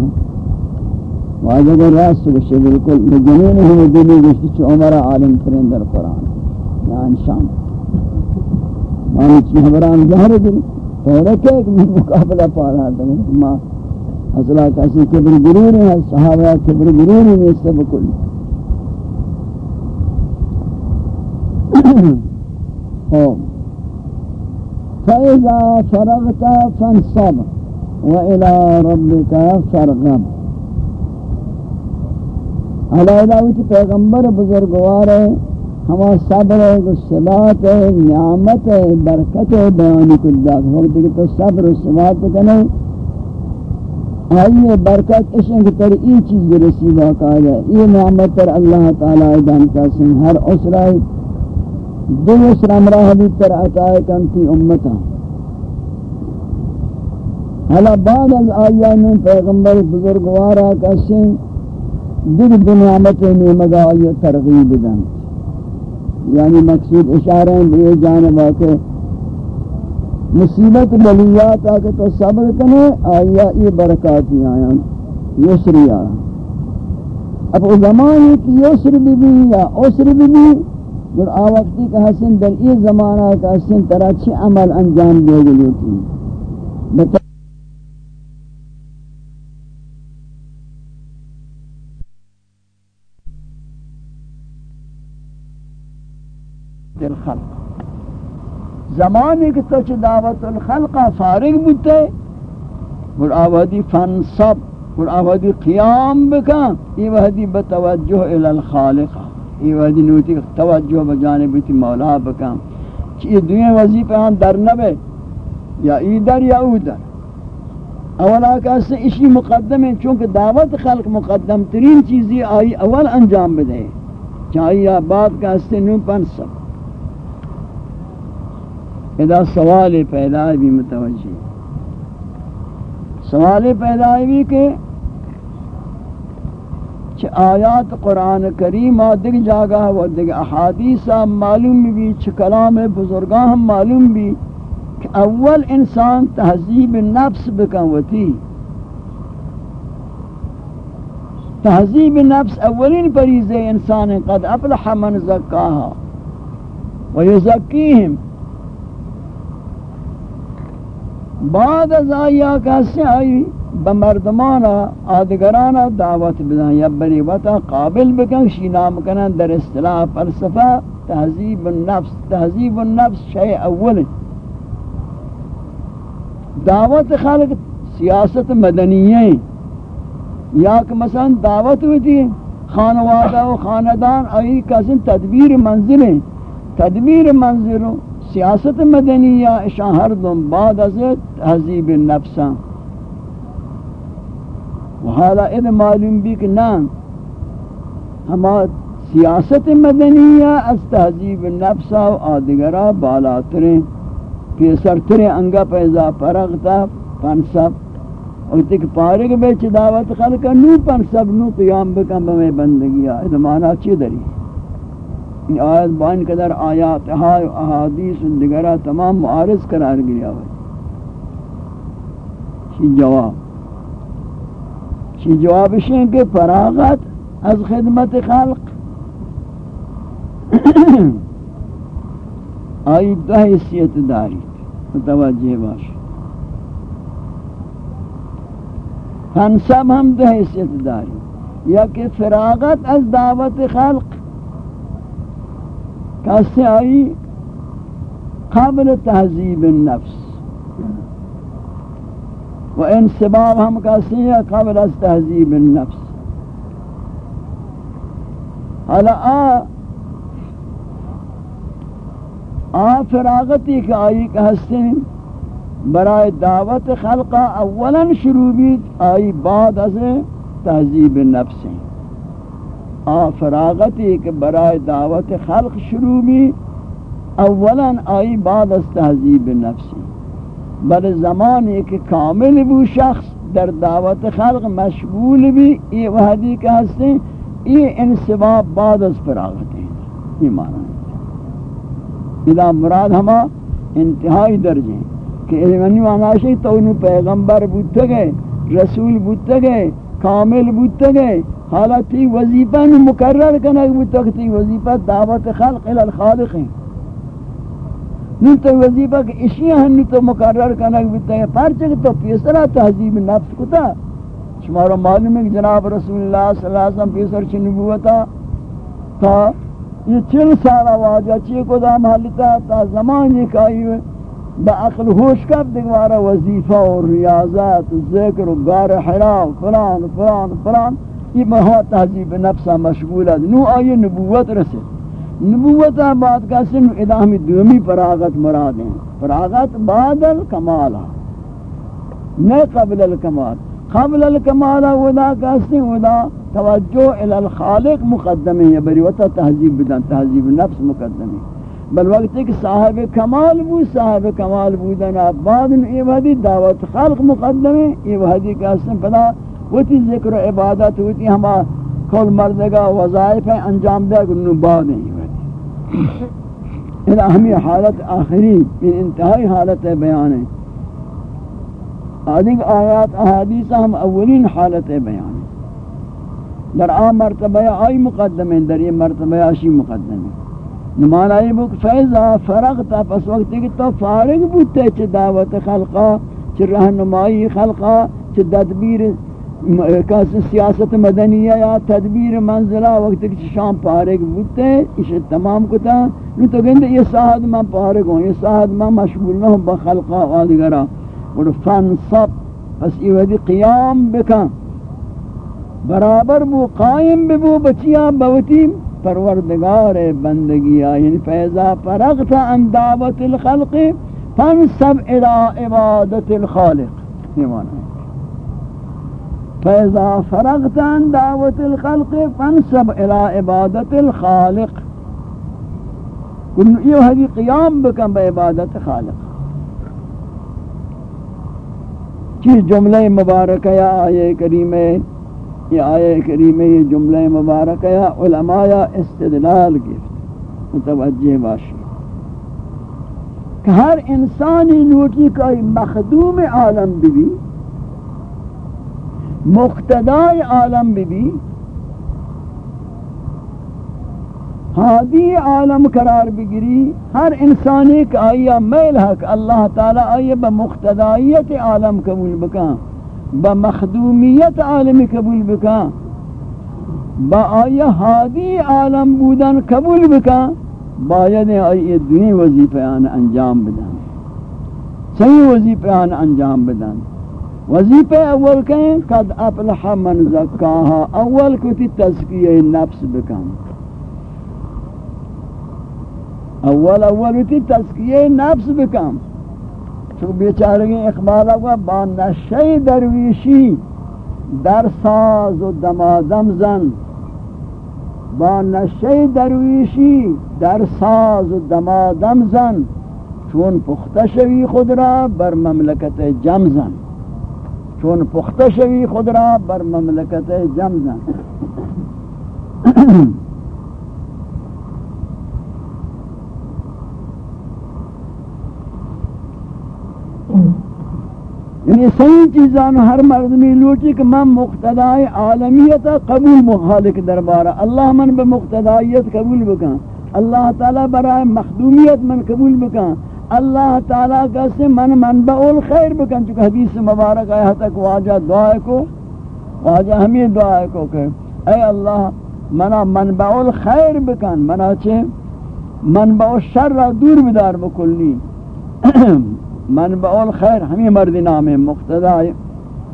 واجہ کو راست گوشتا بلکل جنین ہمیں دلی گوشتی چو عمر عالم کریں در قرآن۔ یا انشان مانی چی حبران جہر دلی تھوڑا کہ مقابلہ پانا تھا ما اصلا کسی کبر گرور ہے، صحابہ کبر گرور ہے سب کل فَإِذَا فَرَغْتَ فَانْصَبْ وَإِلَى رَبِّكَ فَارْغَبْ علیہ پیغمبر بزرگوار ہے ہما صبر ہے صبات ہے، نعمت ہے، برکت ہے بیانی کل ذات وقت کہ تو صبر و صبات کنے آئیے برکت اشنگ تر ای چیز برسی باقاعدہ یہ نعمت پر اللہ تعالی دانتا سن ہر اسرہ دو اسرہ مراہ بھی تر عطائے کنتی امتا. حالا بعد از آیانوں پیغمبر بزرگوارا کا دل دو نعمت نعمگا آئیے ترغیب دن. یعنی مقصود اشارہ ہیں بے جانبہ کے مصیبت بلیات آکے تو صبر کنے، آیا یہ برکاتی آیا، یسری آیا. اب او زمانی کی یسر بھی بھی یا اسر بھی بھی اور آوقتی کا حسن در یہ زمانہ کا حسن ترہ چھ عمل انجام دے گلی ہوتی دل خلق. زمانی کہ تو چھ دعوت الخلق فارغ بودتے اور آوادی فنصب اور آوادی قیام بکن یہ وحدی بتوجہ الالخالق یہ وحدی نوتی توجہ بجانب تی مولا بکن. کہ یہ دوئیں وظیفہ ہاں در نبے یا ایدر یا اودر اولا کہتے ہیں اسی مقدم ہے چونکہ دعوت خلق مقدم ترین چیزی آئی اول انجام بدے چاہیے بعد کہتے ہیں نو پنصب ادا سوال پیدا بھی متوجہ سوال پیدا بھی کہ چھ آیات قرآن کریم دیکھ جاگا و دیکھ احادیث معلوم بھی چھ کلام بزرگاں ہم معلوم بھی کہ اول انسان تہذیب نفس بکنوتی تہذیب نفس اولین پریز انسان قد افلح من زکاہا و بعد از آیا کسی آئی بمردمانا آدگرانا دعوت بدن یا بنی وطا قابل بکن شی نام کنن در اصطلاح فلسفہ تہذیب النفس. تہذیب النفس شیع اول دعوت خلق سیاست مدنیہ یا کہ مثلا دعوت ہوتی خانوادہ و خاندان آئی کسی تدبیر منزل. تدبیر منزل سیاست مدنیہ اشان ہر دن بعد از تہذیب نفسا و حالا اذ معلوم بھی کہ نا ہما سیاست مدنیہ از تہذیب نفسا و آدگرہ بالا تریں انگا پیزا پرغتا پنسب اور تک پارک بیچ دعوت خلقا نو پنسب نو قیام بکن بمی بندگی۔ آئے دمانا چی دری؟ این آیت بان قدر آیات های و احادیث و دیگرہ تمام معارض قرار گیا ہوئی جواب۔ شی جواب ہے کہ فراغت از خدمت خلق. آئی دو حیثیت داری متوجہ باش. ہنسب ہم دو حیثیت داری یا کہ فراغت از دعوت خلق. کسی آئی قبل تہذیب النفس. و انسباب ہم کسی قبل از تہذیب النفس. حالا آ آ فراغتی کہ آئی کہستے ہیں برای دعوت خلقہ اولا شروع بیت آئی بعد از تہذیب نفس ہیں فراغتی کہ برائے دعوت خلق شروع بھی اولا آئی بعد از تہذیب نفسی بل زمان ایک کامل بو شخص در دعوت خلق مشغول بھی یہ وحدی کا ہستے یہ انصباب بعد از فراغت ہے یہ معنی ہے اذا مراد ہما انتہائی درجے کہ علمانی معنی ہے تو انہوں پیغمبر بودتے گئے رسول بودتے گئے کامل بودتے گئے حالتی وظیفہ میں مقرر کنک بودتا وظیفہ دعوت خلق الالخالق ہیں نہیں تو وظیفہ کہ اشیاء ہنی تو مقرر کنک بودتا ہے پرچہ تو پیسرہ تحذیب نفس کتا شمارا معلوم ہے کہ جناب رسول اللہ صلی اللہ علیہ وسلم پیسر چی نبوتا تا؟ یہ چل سالہ واجہ چی کو دا محلتا تا زمان ایک آئی ہوئے با عقل ہوش کب دگوارا وظیفہ اور ریاضات و ذکر و گار حرام، فلان فلان فلان۔ یہ مہا تہذیب نفسا مشغول ہے۔ نو آئی نبوت رسل نبوت بعد کا سن ادامی دومی پراغت مراد ہیں۔ پراغت بعد الکمال۔ نہ قبل الکمال۔ قبل الکمال ودا کسی ودا توجہ الى الخالق مقدمی ہے، بری وطا تحذیب بدن تحذیب نفس مقدمی بل وقت ایک صاحب کمال بود، صاحب کمال بودن بعد ای وحدی دعوت خلق مقدمی ای وحدی کسی پدا وتی ذکر و عبادت وتی ہما کل مردگا وظائف انجام دے گنو بعد ای وحدی ان اہمی حالت آخری ان انتہائی حالت بیان ہے۔ آدھگ آیات، احادیث ہم اولین حالت بیان ہے در آ مرتبہ آئی مقدم ہے در یہ مرتبہ آشی مقدم ہے نمان آئی بک فیضا فرغتا پس وقت کہ تو فارغ بودتے چھ دعوت خلقا، چھ رہنمائی خلقا، چھ تدبیر سیاست مدنیہ یا تدبیر منزلہ وقت کہ شام پارغ بودتے اسے تمام کتا نو تو گندے یہ ساہد میں پارغ ہوں، یہ ساہد میں مشغول نہ ہوں بخلقا آدھگرہ، اور فنصب پس ایوہ قیام بکن۔ برابر بو، قائم ببو، بچیاں بوتی، پروردگار بندگی یعنی فیضا فرغتا ان دعوت الخلق فنصب الى عبادت الخالق ایمانا فیضا فرغتا ان دعوت الخلق فنصب الى عبادت الخالق کنو ایوہ دی قیام بکن با عبادت خالق۔ چیز جملہ مبارکہ یا آیے کریمہ یہ آیے کریمہ یہ جملہ مبارکہ یا علماء یا استدلال گفت۔ متوجہ باشی۔ کہ ہر انسانی نوٹی کا مخدوم عالم بھی مقتدائی عالم بھی ہادی عالم قرار بگری ہر انسانی کا آیا میل حق، اللہ تعالی آیا بمقتدائیت عالم قبول بکا بمخدومیت عالم قبول بکا، با آیا ہادی عالم بودن قبول بکا باید آئی دنی وظیفہ انجام بدن، صحیح وظیفہ انجام بدن۔ وظیفہ اول کہیں قد افلح من زکاہا اول کتی تزکیہ نفس بکن. اول اول تی تزکیه نفس بکم چون بیچارگی اقبال اگوا با نشه درویشی در ساز و دمادم زن. با نشه درویشی در ساز و دمادم زن. چون پخته شوی خود را بر مملکت جم زن چون پخته شوی خود را بر مملکت جم زن. یعنی صحیح چیزان ہر مردمی لوٹی کہ من مقتدائی عالمیت قبول مخالق دربارہ. اللہ من بمقتدائیت قبول بکن. اللہ تعالی برائے مخدومیت من قبول بکن. اللہ تعالی کا سے من منبع الخیر بکن، چونکہ حدیث مبارک آیا تک واجہ دعائے کو، واجہ ہمیں دعائے کو کہ اے اللہ منا منبع الخیر بکن، منا چھے منبع الشر دور بدار بکلی۔ منبع الخیر ہمیں مرد نام ہے مقتدا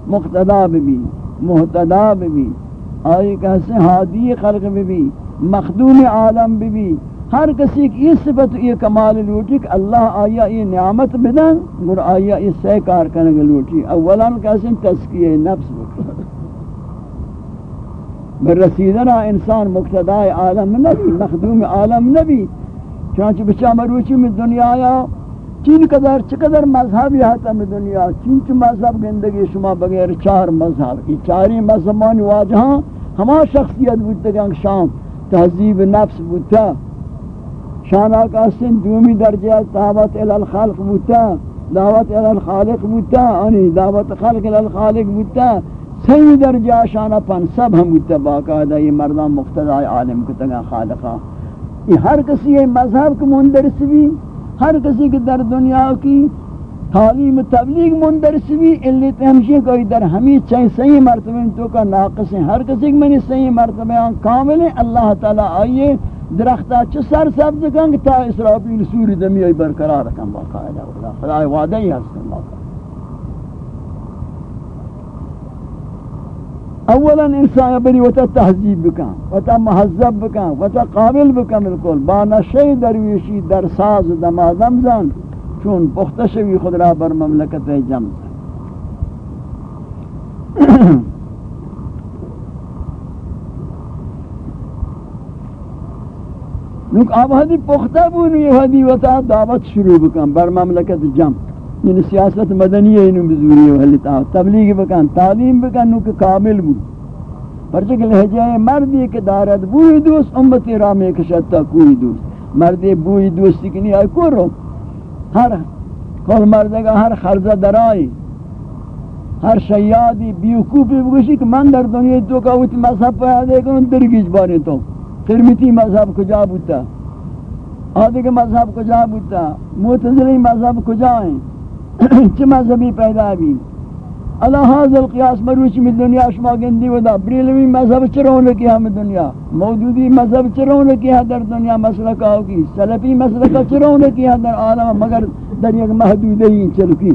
مقتدا بھی محتدا بھی آئی کہتے ہیں حادی خلق بھی مخدوم عالم بھی ہر کسی کی یہ صفت یہ کمال لوٹی کہ اللہ آیا یہ نعمت بدن گر آیا یہ سے کار کرنے لوٹی۔ اولا کہتے ہیں نفس بکر۔ برسیدنا انسان مقتدا عالم نبی، مخدوم عالم نبی۔ چانچہ بچہ مروچی میں دنیا آیا، چین قدر چقدر مذہب یہاں میں دنیا چین چو مذہب گندگی شما بغیر چار مذہب، یہ چاری مذہبانی واجہاں ہما شخصیت بودتا کہ شام تہذیب نفس بودتا۔ شانہ کا سن دومی درجہ دعوت الالخالق بودتا. دعوت الالخالق بودتا. آنی دعوت خلق الالخالق بودتا. سی درجہ شانہ پن سب ہم بودتا. باقاعدہ یہ مردان مقتدائی عالم کتگا خالقہ یہ ہر کسی یہ مذہب کو مندرس بھی ہر کسی کی در دنیا کی تعلیم تبلیغ مندرس بھی علت ہمشی کوئی در ہمیں چاہی صحیح مرتبہ تو کا ناقص ہیں. ہر کسی کی منی صحیح مرتبہ کامل ہیں. اللہ تعالیٰ آئیے درختہ چھ سر سبز کنگ تا اسرافیل سوری دمی آئی برقرار رکھن باقاعدہ خدا وعدہ ہی ہستن باقاعدہ اولا انسان بری وتا تہذیب بکن وتا مہذب بکن وتا قابل بکن بالکل، با نشی درویشی در ساز دمادم زن، چون پخته شوی خود را بر مملکت جمع زن. نوک آبادی پختہ بونو یہ حدی وطا دعوت شروع بکن بر مملکت جم یعنی سیاست مدنی ہے انہوں بزوری و حلیتا تبلیغ بکن تعلیم بکن نوک کامل بو پرچک لہجہ مردی کے دارت بوئی دوست امتی رامی کشتا کوئی دوست مردی بوئی دوستی کنی آئی کو رو ہر کل مردگا ہر خرزہ درائی ہر شیادی بیوکوپی بگوشی کہ من در دنیا تو کا ویتی مذہب پیادے کنن درگیج بارے تو خرمیتی مذہب کجا بوتا؟ آدھے کے مذہب کجا بوتا؟ موتزلی مذہب کجا ہیں؟ چھ مذہبی پیدا بھی؟ اللہ حاضر القیاس مروچ میں دنیا شما گندی ودا، بریلوی مذہب چرون لکی ہم دنیا؟ موجودی مذہب چرون لکی ہے در دنیا؟ مسلک آوگی سلفی مسلک چرون لکی ہے در عالم؟ مگر در یک محدود ہی چلکی۔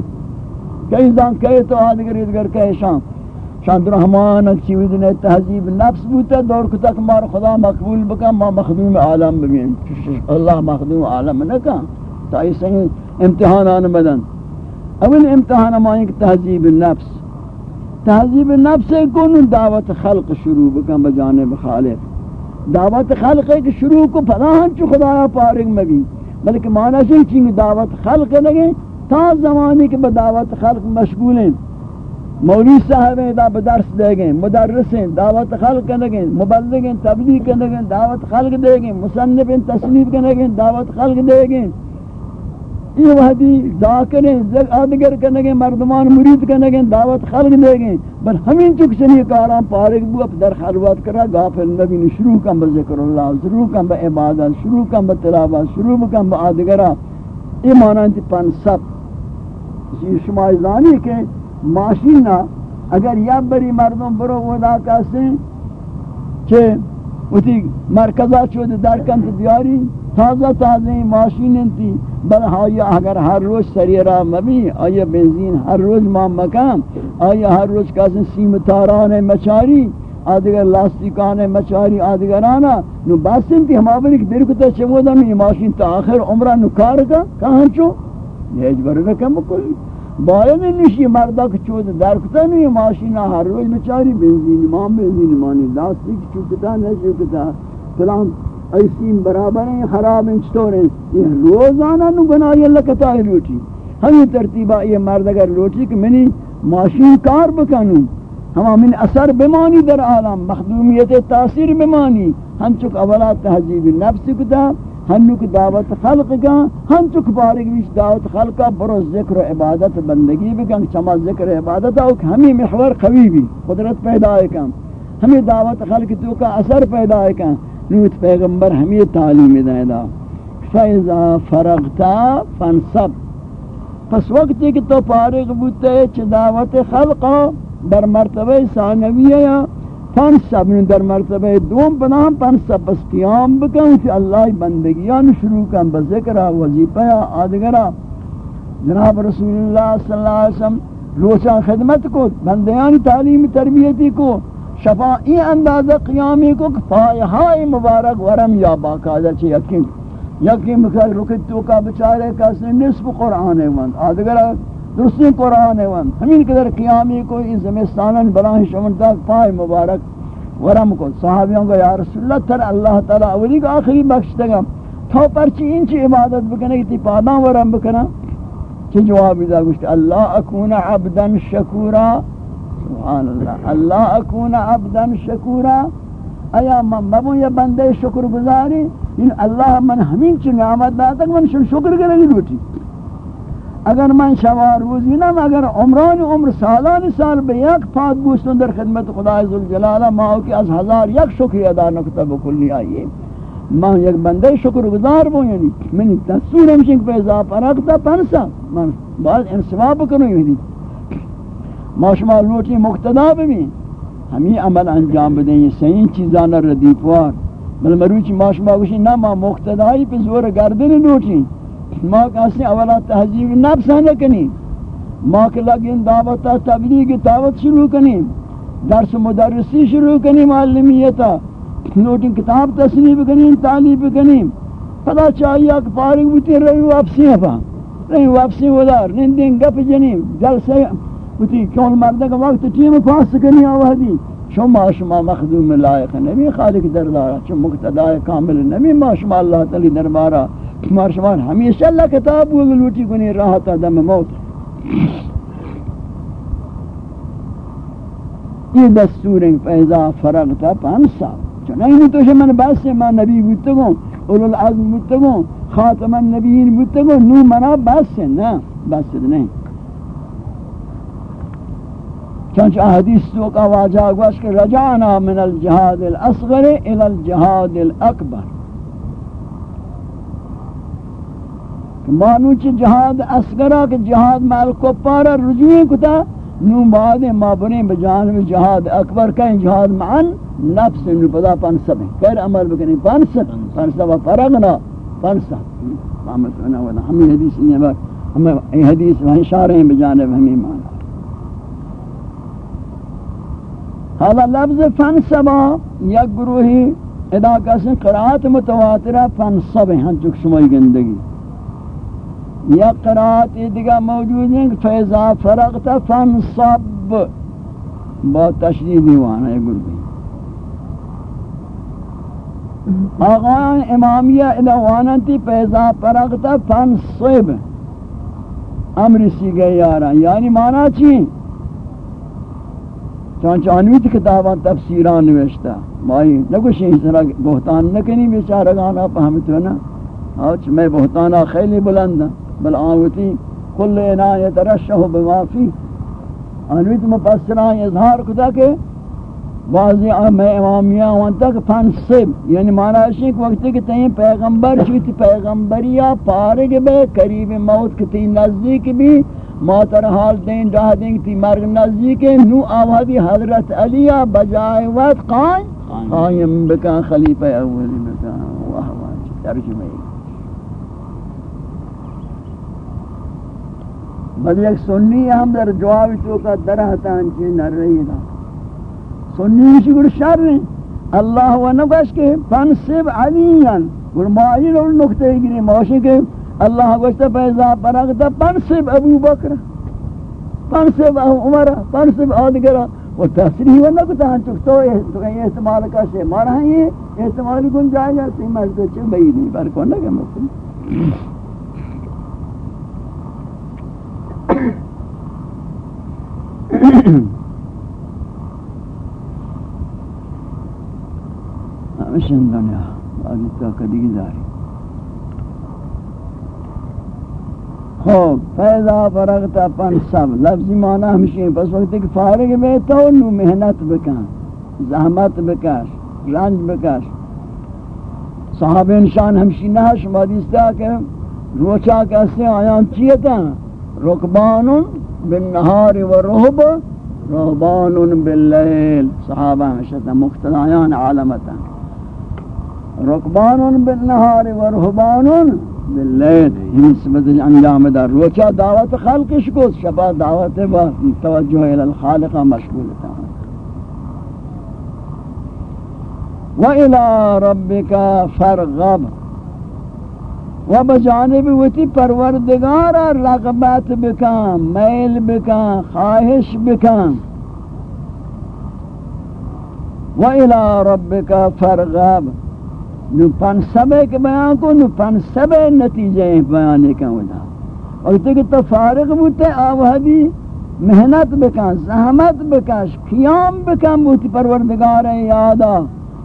کئی زان کہے تو آدھگر ادگر کہے شام۔ شان در ہمان چیوید نے تہذیب نفس بوتا دور کتک مار خدا مقبول بکا ما مخدوم عالم بگین اللہ مخدوم عالم نکا تا اس امتحانان بدن. اول امتحان ہمائیں کہ تہذیب نفس. تہذیب نفس کن، دعوت خلق شروع بکن بجانب خالق. دعوت خلق ہے کہ شروع کو پناہن چو خدایا پارک مبی بلکہ معنی سے چنگ دعوت خلق لگے تا زمانی کے بدعوت خلق مشغول ہیں مولی صاحب ہیں دا بدرس دے گئے، مدرس ہیں، دعوت خلق کرنے گئے، مبلغ ہیں، تبلیغ کرنے گئے، دعوت خلق دے گئے، مصنف ہیں، تصنیف کرنے گئے، دعوت خلق دے گئے۔ یہ وحدی ذاکر ہیں آدگر کرنے گئے، مردمان مرید کرنے گئے، دعوت خلق دے گئے۔ بل ہمیں چک چنی کاران پارک بو، اپ در خلوت کرا، غافل نبی نے شروع کم بذکر اللہ، شروع کم با عبادت، شروع کم با تلاوت، شروع کم با آدگرہ یہ معنی انتی جی پنسب۔ یہ شما زانی کہ ماشینہ اگر یا بری مردم برو ودا کسی کہ اتی مرکزہ چود در کنت دیاری، تازہ تازہ ماشین انتی، بل آیا اگر ہر روز سریرہ مبی، آیا بنزین ہر روز ما مکام آیا ہر روز کسی سیم تاران مچاری، آدگر لاستیکان مچاری آدگرانا، نو بس انتی ہم آبری کہ درکتا چمودا نو یہ ماشین تا آخر عمرہ نو کار کا، کہاں چو؟ نیج برنکم بکلی باید نشی مردا که چود در کتا نی ماشینا هر روز مچاری بنزین مام بنزین مانی لاستی که چوکتا نشوکتا فلان ایسیم برابر ہیں خراب ہیں چطور ہیں یہ روزانہ نو بنائی اللہ کتا ہے لوٹی ہمیں ترتیبہ یہ مرد اگر لوٹی کہ منی ماشین کار بکنوں ہما من اثر بمانی در عالم مخدومیت تاثیر بمانی ہم چک اولا تحجیب نفس کتا ہنوک دعوت خلق کا ہن چک بارک بیش دعوت خلق کا برو ذکر و عبادت بندگی بکن چما ذکر عبادت او ہمیں محور قوی بھی، قدرت پیدا ہے کم ہمیں دعوت خلق تو کا اثر پیدا ہے کم نوت پیغمبر ہمیں تعلیم دے دا۔ فیضا فرغتا فانصب۔ پس وقت کہ تو پارغ بوتے چ دعوت خلق در مرتبہ ثانویہ یا پنج پنسب در مرتبہ دوم پناہم پنسب پس قیام بکن کہ اللہ بندگیان شروع کن بذکرہ وظیفہ آدگرہ جناب رسول اللہ صلی اللہ علیہ وسلم روچان خدمت کو، بندیان تعلیم تربیتی کو شفائی اندازہ قیامی کو فائحائی مبارک ورم یا باقاعدہ چی یقین۔ یقین مکھر رکت تو کا بچارے کسی نصف قرآن ہے وند آدگرہ درستی قرآن ہے ہمین قدر قیامی کو اس زمستانن بلان شمن پائے مبارک ورم کو۔ صحابیوں کو یا رسول اللہ تر اللہ تعالی اولی کا آخری بخش دگا تو پرچی انچی عبادت بکنے کی پادان ورم بکنا۔ چی جواب دا گوشت اللہ اکون عبدا شکورا۔ سبحان اللہ۔ اللہ اکون عبدا شکورا۔ ایا من مبو یا بندے شکر گزاری ان اللہ من ہمین چی نعمت دا تک من شکر کرنے لوٹی۔ اگر من شما روزی نم، اگر عمران عمر سالان سال به یک پاد بوستن در خدمت خدای ذوالجلال، ما که از هزار یک شکری ادا نکتا بکلی آئیے من یک بنده شکر گزار بو یعنی من دستور ہمشن کہ پیزا پرکتا پنسا. من باید انصفا بکنو یعنی ما شما لوٹی مقتدا بمی ہمیں عمل انجام بدیں یہ صحیح چیزانا ردیفوار. بل مروچی ما شما گوشی نا ما مقتدائی پہ زور گردن لوٹی. ما کسی اولا تحضیب نفس نہ کنی۔ ما کہ لگن دعوتا تبلیغ دعوت شروع کنی۔ درس مدرسی شروع کنی معلمیتا۔ نوٹنگ کتاب تصنیف کنی تعلیب کنی۔ پدا چاہیے کہ پارک بوتی رہی واپسی ہپا رہی واپسی ودار، نندین گپ جنیم جلسے بتی کون مرد کا وقت ٹیم پاس کنی آوہدی شما شما مخدوم لائق نبی، خالق دردارا چون مقتداء کامل نبی، ما شما اللہ تعالی دربارا ما شما ہمیشہ اللہ کتاب وہ لوٹی کنی راحت دم موت. یہ دستور ہیں فیضا فرغتا پانسا چنین تو شمن بس میں نبی بودتگوں اولو العظم بودتگوں خاتم النبیین بودتگوں نو منا بس نا بس نہیں چنچ حدیث تو کا واجہ گوش کہ رجعنا من الجہاد الاصغر الى الجہاد الاکبر مانو چھ جہاد اصغرہ کہ جہاد مال کو پارا رجوعی کتا، نو بعد ما بنے بجانب جہاد اکبر کہیں جہاد معن نفس نو پدا پنسب ہیں۔ کہر عمل بکنی پنسب پنسب و فرغنا پنسب محمد صلی اللہ علیہ وسلم، ہمیں حدیث ہمیں حدیث اشارہ ہیں بجانب ہمیں مانا۔ حالا لفظ فنسبا یک گروہی، ادا کسی قرآت متواترہ فنسب ہیں چک شمائی گندگی۔ یا قرآت دیگا موجود ہیں فیضا فرقت فنسب با تشدید دیوانا یک گروہی آغان امامیہ ادوانتی فیضا فرقت فنسب امر سی گئی یارا یعنی مانا چین چانچہ انویت کتابان تفسیران نوشتا مائی نگوشی اس طرح بہتان نکنی بیچارہ گانا پہمتو نا آج میں بہتانا خیلی بلندا بل آوتی کل عنایت رشہ بوافی انویت مپسران اظہار کتا کہ بعضی میں امامیہ وانتا کہ پنسب یعنی مانا ہے کہ وقت کہ تین پیغمبر چوتی پیغمبریہ پارگ بے قریب موت کتی نزدیک بھی ماتر حال دین جہاں دیں تی مرگ نزدیک نو آوادی حضرت علیہ بجائے وقت قائم قائم. بکا خلیفہ اولی بکا واہ واہ ترجمہ بل ایک سنی ہم در جواب تو کا درہتان چی نر رہی دا سنی شکر شر رہی اللہ و نگوش کے فنسب علیین گر مائی رو نکتے گری موشی کے۔ اللہ گوشتا پیزا پرگتا پنسب ابو بکر۔ پنسب عمر پنسب آدگرہ وہ تصریح ورنہ کتا ہاں ہن چک تو یہ استعمال کا سے مارا ہے یہ۔ استعمال کن جائے گا سی تو چھو بئی نہیں پر کون لگا مطلب ہمیشن دنیا آگے تا کدی داری خوب فیضا فرغتا پنسب لفظی معنی ہمشی پس وقت کہ فارغ بیتا نو محنت بکن. زحمت بکش. رنج بکش. صحابہ انشان ہمشی نہ شما دیستا کہ روچا کیسے آیان چیتا ركبان بالنهار والرهب رهبان بالليل. صحابہ ہمشتا مقتدیان عالمتا. ركبان بالنهار ورهبان بالليل. نسبت الانجام دار روچا دعوت خلق شکو شبا دعوت با توجه إلى الخالق مشغولتا. وإلى ربك فارغب. و بجانب وتی پروردگار رغبت بکن، میل بکن خواہش بکن. وَإِلَىٰ رَبِّكَ فَرْغَبْ نو پنسبے کے بیان کو، نو پنسبے نتیجے بیانے کا ودا. وقت کہ تو فارغ بوتے آوہدی محنت بکن، زحمت بکش، قیام بکن بوتی پروردگار یادا.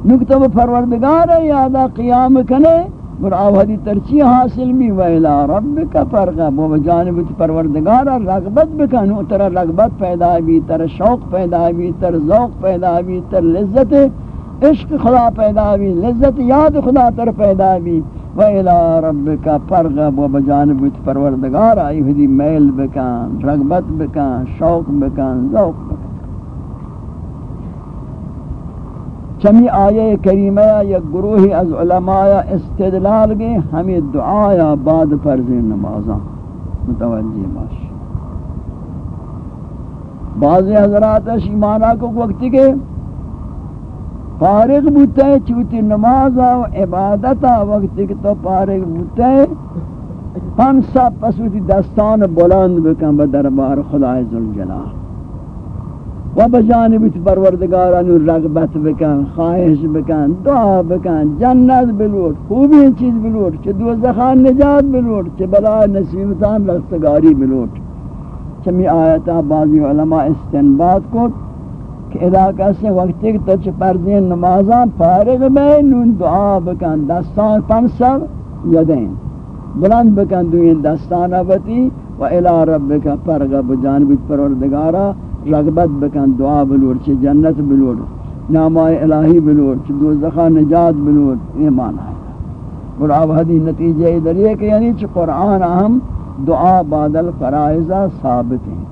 نکتب پروردگار یادا قیام کنے بر آوہدی ترچی حاصل بھی ویلا رب کا فرغب و جانب پروردگار رغبت بکن. تر رغبت پیدا بھی تر شوق پیدا بھی تر ذوق پیدا بھی تر لذت عشق خدا پیدا بھی لذت یاد خدا تر پیدا بھی و الى ربک فرغب و بجانب پروردگار آئی ہوئی میل بکن، رغبت بکن، شوق بکن، ذوق بکن چمی آیے کریمہ یا گروہی از علماء استدلال گئے، ہمیں دعایا بعد فرض نمازاں۔ متوجہ باش۔ بعضی حضرات ایمانہ کو وقتی کے فارغ بوتا ہے چوتی نماز و عبادت وقت کہ تو فارغ بوتا ہے پنسا پسوتی دستان بلند بکن به دربار خدای ذوالجلال۔ و بجانب پروردگاران رغبت بکن خواہش بکن، دعا بکن، جنت بلوٹ خوبی چیز بلوٹ چه دوزخان نجات بلوٹ چه بلا نصیبتان رستگاری بلوٹ چمی آیتا بعضی علماء استنباد کو کہ علاقہ سے وقت ایک تو چه پردین نمازان پارغ بے نون دعا بکن، دستان پنسر یدین بلند بکن دوین دستان آبتی و الى ربک پرغب جانب پروردگارا رغبت بکن، دعا بلور چھ جنت بلور نامائے الہی بلور چھ دوزخہ نجات بلور ایمان ہے۔ اور اب حدی نتیجہ ادھر یہ کہ یعنی چھ قرآن اہم دعا بعد الفرائضہ ثابت ہیں۔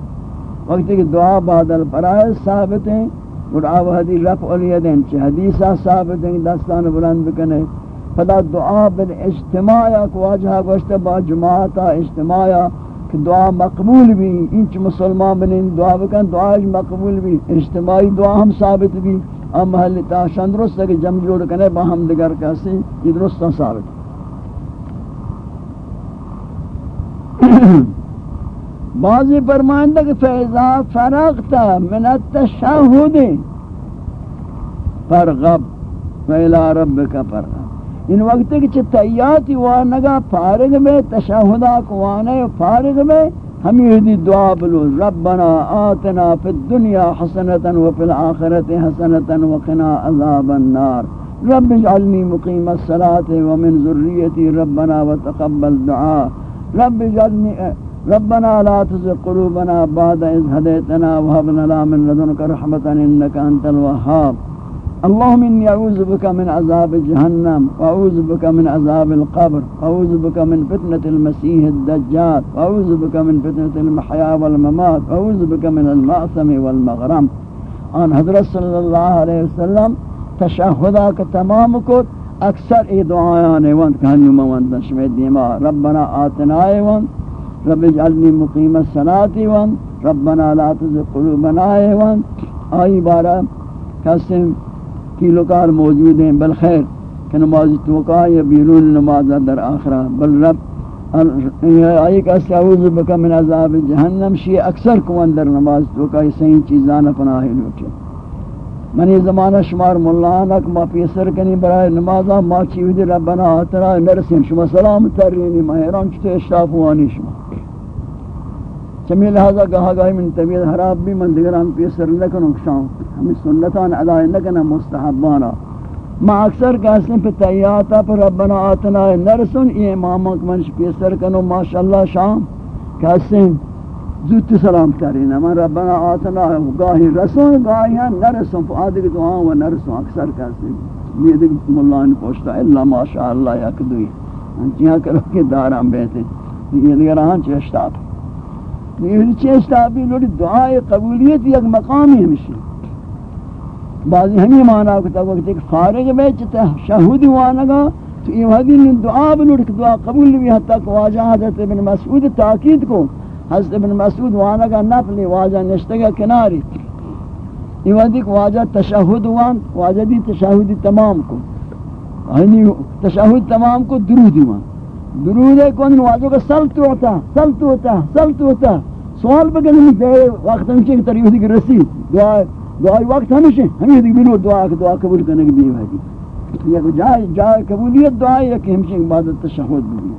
وقت کہ دعا بعد الفرائض ثابت ہیں، اور اب حدی رفع الیدین چھ حدیثہ ثابت ہیں، دستان بلند بکنے۔ فدا دعا بالاجتماع کو واجہ گوشت با جماعتا اجتماع کہ دعا مقبول بھی، انچ مسلمان بنین، دعا بکن، دعا مقبول بھی، اجتماعی دعا ہم ثابت بھی ام محل تاشان درست ہے کہ جم جوڑ کنے با ہم دگر کسی، یہ درست ثابت۔ بعضی فرمائندہ کہ فیضا فرغتا من التشہد فرغب ویلا ربک فرغب ان وقت کی تیاتی وانگا فارغ میں، تشہدہ کوانے فارغ میں ہمیں دعا بلو، ربنا آتنا فی الدنیا حسنتا وفی الآخرت حسنتا وقنا عذاب النار. رب اجعلنی مقیم الصلاة ومن ذریتی ربنا وتقبل دعا. رب اجعلنی، ربنا لا تزغ قلوبنا بعد إذ هديتنا وهب لنا من لدنك رحمة إنك أنت الوهاب اللهم إني أعوذ بك من عذاب جهنم، وأعوذ بك من عذاب القبر، وأعوذ بك من فتنة المسيح الدجال، وأعوذ بك من فتنة المحيا والممات، وأعوذ بك من المأثم والمغرم. آن حضرت صلی اللہ علیہ وسلم تشہدہ کا تمام کو اکثر ای دعایان وانت کہنیو موانت شمی دیما ربنا آتنا وانت رب اجعلنی مقیم الصلاة وانت ربنا لا تزق قلوبنا وانت آئی بارا قسم کار موجود ہیں، بل خیر کہ نماز توقع یا بیرون نماز در آخرہ، بل رب آئی کہ استعوذ بکا من عذاب جہنم شی اکثر کون در نماز توقع صحیح چیزان پناہی لوٹے منی زمانہ شمار ملانک ما پیسر کنی برای نمازا ما چیوید ربنا آتنا نرسیم، شما سلام ترینی مہران چطور اشتافوانی شما۔ چمی لہذا کہا گئی من طبیعت حراب بھی من دیگران پیسر لکنو شام ہمیں سنتان عدائی لکنا مستحبانا. ما اکثر کہسن پہ تیاتا پر ربنا آتنا نرسن، یہ امامک منش پیسر کنو، ماشاءاللہ شام کہسن زودت سلام ترینا من ربنا آتنا گاہی رسون گاہی نرسن فآدھگ دعا و نرسن، اکثر کہسن یہ دیکھ ملان پوشتا اللہ ماشاءاللہ یک دوئی. ہم انچیاں کرو کہ داران بیتے یہ دیگران چشتاب یہ چیستا بھی لوڑی دعائے قبولیت یک مقامی ہمشی بعضی ہمیں مانا کتا وقت ایک فارغ میں چتا شہودی وانگا تو یہ وحدی نے دعا بھی لوڑی دعا قبول بھی حتی کہ واجہ حضرت ابن مسعود تاکید کو حضرت ابن مسعود وانگا نفلی واجہ نشتگا کناری یہ وحدی کہ واجہ تشہد وان، واجہ دی تشہدی تمام کو یعنی تشہد تمام کو درودی وان۔ درود ہے کون واجہ کا سلط ہوتا سلط ہوتا سلط ہوتا سلط ہوتا۔ سوال بگن ہمیں دے وقت ہمشہ کہ تریو دیکھ رسی، دعا، دعای وقت ہمشہ ہمیں دیکھ بنو دعا کہ دعا قبول کرنے کی دیو ہے یہ جائے جائے قبولیت دعا ہے کہ ہمشہ عبادت تشہد بھی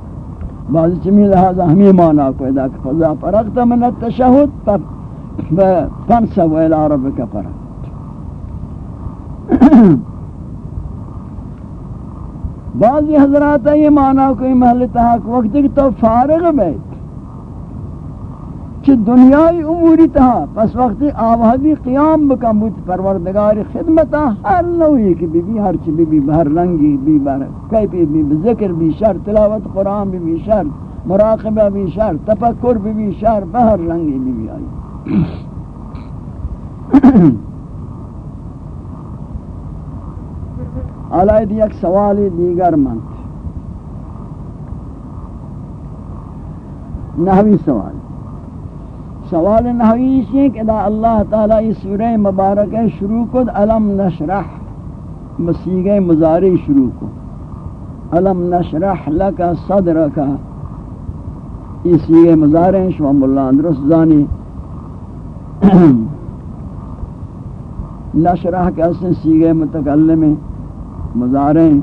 بعض چمی لہذا ہمیں مانا کو ادا کہ فضا فرقت من التشہد فانسا ویلا ربک فرق بعضی حضرات یہ مانا کوئی محل تحاک وقت کہ تو فارغ بیت کہ دنیای اموری تہا پس وقتی آوہدی قیام بکن بود، پروردگار خدمتا ہر نوعی کی بی بی ہر چی بی بی بہر رنگی، بی بہر کئی بی بی ذکر، بی شر، تلاوت قرآن بی بی شر، مراقبہ بی شر، تفکر بی بی شر بہر رنگی بی بی آئی. علائد یک سوالی دیگر منت نحوی سوال. سوال نحویش ہے کہ دا اللہ تعالی اس سورہ مبارک شروع کد علم نشرح مسیغ مزاری شروع کو علم نشرح لکا صدرکا یہ سیگے مزارے ہیں شما ملا اندرس زانی۔ نشرح کے اصل سیگے متکلم مزارے ہیں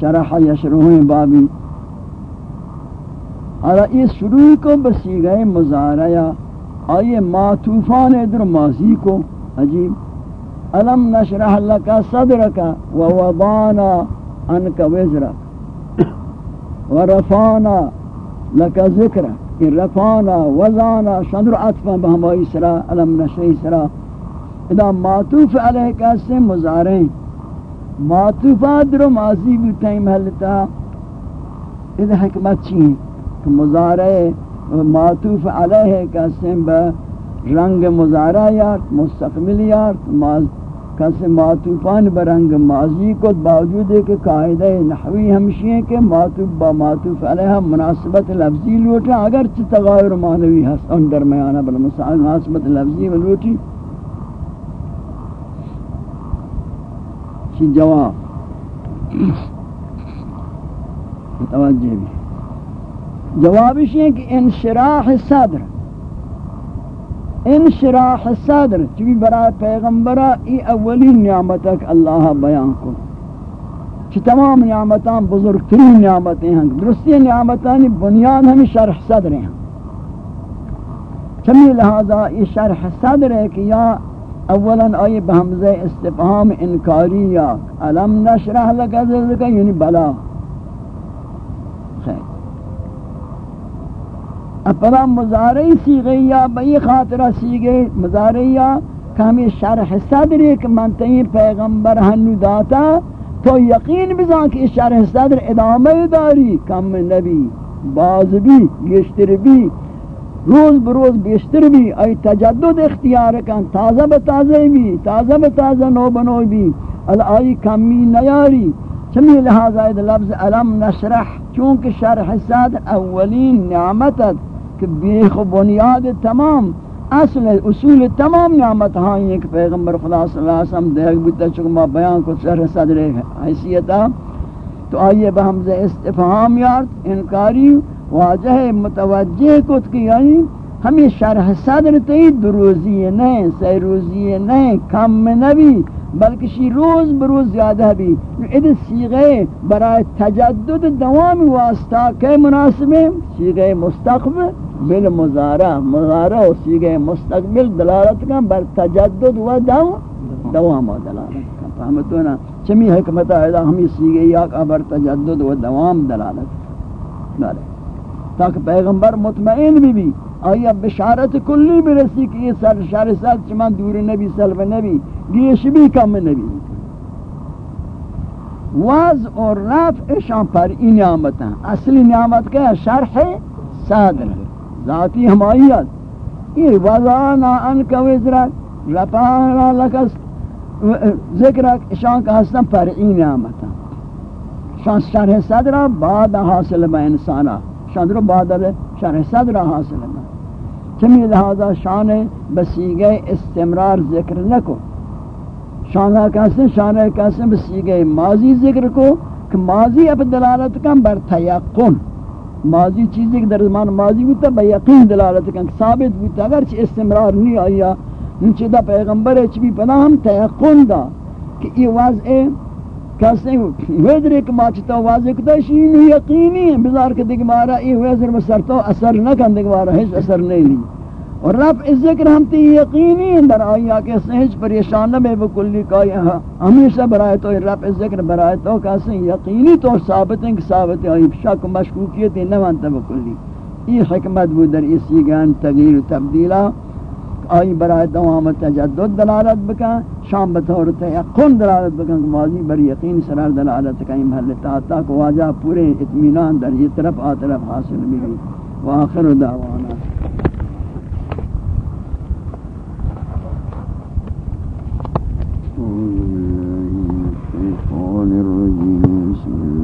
شرح یشروح بابی۔ حالا یہ شروع کو بسیگے مزارے آئیے ما معطوفان ادھر ماضی کو؟ عجیب علم نشرح لکا صدرکا ووضانا انکا وزرک ورفانا لکا ذکرک. رفانا وزانا شندر عطفا بہمائی سرا، علم نشرح سرا. اذا معطوف علیہ کیسے مزاریں معطوفات در ماضی بھی تئی محلتا اذا حکمت چیئے کہ مزارے معطوف علیہ کیسے با رنگ مزارہ یار مستقبل یار کیسے معطوفان برنگ ماضی کو باوجود ہے کہ قاعدہ نحوی ہمشی ہے کہ معطوف با معطوف علیہ مناسبت لفظی لوٹا اگرچہ تغایر معنوی ہے ان درمیانہ بل مناسبت لفظی لوٹی۔ کی جواب؟ متوجہ بھی۔ جوابش یہ کہ انشراح صدر. انشراح صدر، چوی برای پیغمبرہ ای اولی نعمتک اللہ بیان کو چی تمام نعمتان بزرگترین نعمتیں ہیں درستی نعمتانی بنیاد ہمیں شرح صدر ہیں چمی لہذا یہ شرح صدر ہے کہ یا اولا آئی بہمزہ استفہام انکاری یا علم نشرح لکا ذلکا یعنی بلا خیر اپنا مزارعی سیغی یا بئی خاطرہ سیغی مزارعی یا کہ ہمیں شرح صدر ایک منطقی پیغمبر ہنو داتا، تو یقین بزان کہ شرح صدر ادامہ داری، کم نبی، باز بھی گشتر بھی، روز بروز بیشتر بھی، ای تجدد اختیار کن، تازہ بتازہ بھی، تازہ بتازہ نو بنو بھی آئی کمی نیاری، چمی لہذا اید لفظ علم نشرح، چونکہ شرح صدر اولین نعمتت کہ بیخ بنیاد تمام، اصل اصول تمام نعمت ہاں یہ کہ پیغمبر خدا صلی اللہ علیہ وسلم دیکھ بیتا چکہ ما بیان کو شرح صدر حیثیتا تو آئیے بہمزہ استفہام یارد انکاری واجہ متوجہ کت کی یعنی ہمیں شرح صدر تی دروزی نہیں سی روزی نہیں کم نبی بلکہ شی روز بروز زیادہ بھی. اد سیغے برای تجدد دوام واسطہ کہ مناسب ہے سیغے مستقبل بالمزارہ مزارہ و سیغے مستقبل دلالت کا بر تجدد و دوام دوام و دلالت کا. فهمتونا چمی حکمت ہے ہمیں سیغے یا بر تجدد و دوام دلالت. دلالت تاکہ پیغمبر مطمئن بھی بھی آیا بشارت کلی برسی کہ یہ سر شر سال چمان دور نبی سلف نبی، گیش بھی کم نبی. وز اور رفع شان پر این نعمت ہیں. اصلی نعمت کیا شرح صادر ذاتی ہمائیت یہ وضانا انکا وزرک رفعنا لکس ذکرک شان کا حسن پر این نعمت ہیں. شان شرح صدرہ بعد حاصل با انسانہ شان رو بادل شرح صدر حاصل ہے چمی لہذا شان بسیگے استمرار ذکر نکو۔ شانہ کیسے شانہ کیسے بسیگے ماضی ذکر کو کہ ماضی اب دلالت کم بر تیقن۔ ماضی چیزی کہ در زمان ماضی بودتا با یقین دلالت کم ثابت بودتا اگرچہ استمرار نہیں آیا نچہ دا پیغمبر ہے چبی پناہ ہم تیقن دا کہ یہ وضع کسی ویدر ایک ماچتا واضح کتا شین یقینی ہے، بزار کے دیکھ مارا ای ویدر مسرتا اثر نہ کن دیکھ مارا، ہیچ اثر نہیں لی اور رب رفع ذکر ہم تی یقینی ہیں، در آئی آکے سہج پریشان نہ بے بکلی کائی ہمیشہ برائے تو رب رفع ذکر برائے تو کسی یقینی تو ثابت ہیں کہ ثابت ہیں شک و مشکوکیت نہ مانتا بکلی۔ یہ حکمت بود در اسی گان تغییر و تبدیلہ۔ آئی برای دوام تجدد دلالت بکن، شام بطور تیقن دلالت بکن کہ ماضی بر یقین سرار دلالت کہیں محلتا تاک واجہ پورے اتمینان در یہ طرف آ طرف حاصل بھی وآخر دعوانا. بسم الله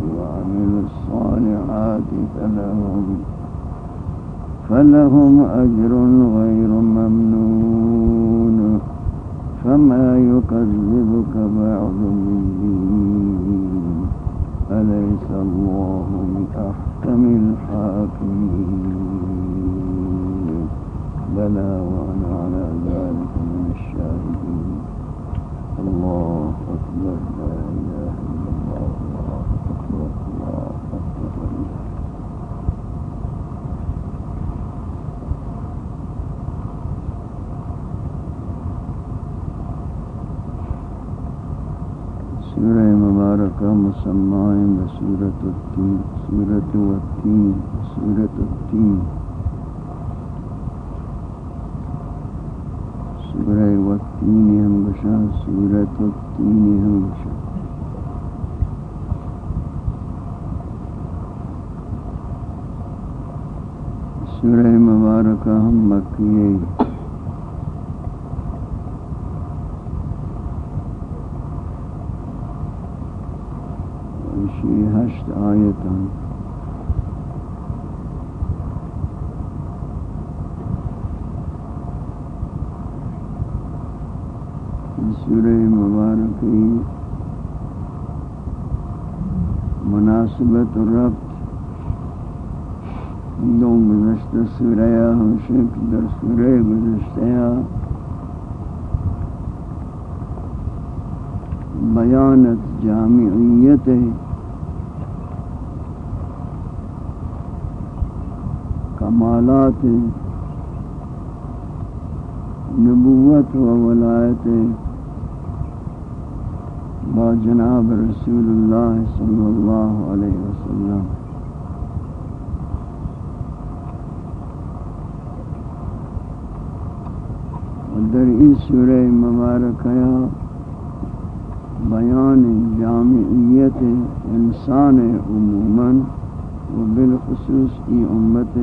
الصالحات فلهم. فلهم أجر غير ممنون. فما يكذبك بعد بالدين أليس الله بأحكم الحاكمين؟ بلى وأنا على ذلك من الشاهدين. الله أكبر. لا إله سورة مباركة مسمى بسورة التين سورة والتين سورة التين سورہ والتین ہم بشا سورت التین ہم بشا سورہ مبارکہ ہم مکیئی وشی ہشت آیتاں سورہ مبارکی مناسبت ربط دو گزشتہ سورہ ہمشک در سورہ گزشتہ بیانت جامعیت کمالات نبوت و ولایت با جناب رسول اللہ صلی اللہ علیہ وسلم۔ در این سورہ مبارکہ بیان جامعیت انسان عموماً و بالخصوص ای امت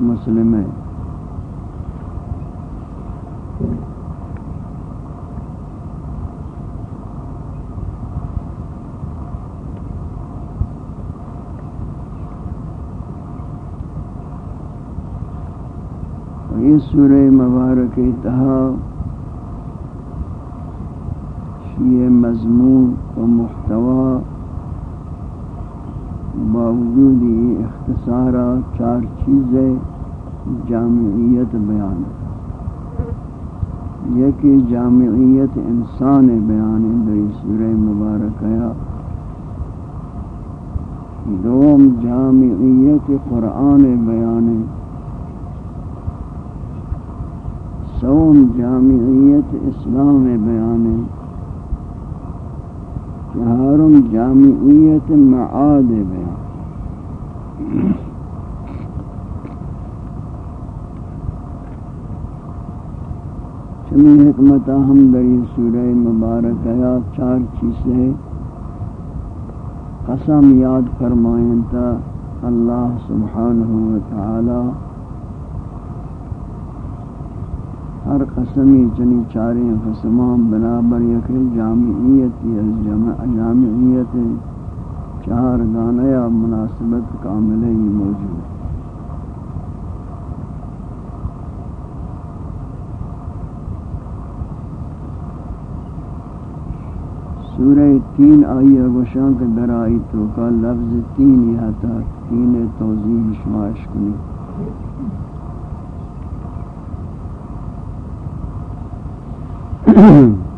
مسلمہ یہ سورہ مبارک تہا یہ مضمون و محتوا باوجود اختصارا چار چیزیں جامعیت بیان یہ کہ جامعیت انسان بیان در سورہ مبارکہ دوم جامعیت قرآن بیان سوم جامعیت اسلام بیان چہارم جامعیت معاد بیان چمی حکمت ہم دری سورہ مبارک یا چار چیزیں قسم یاد فرمائیں تا اللہ سبحانہ و تعالی۔ ہر قسمی چنی چاریں قسمان برابر، یکل جامعیت از جامعیت چار دانیا مناسبت کامل ہی موجود سورہ تین آئی گوشان کے در آئی تو کا لفظ تین یہاں تا تین توضیح شماش کنی۔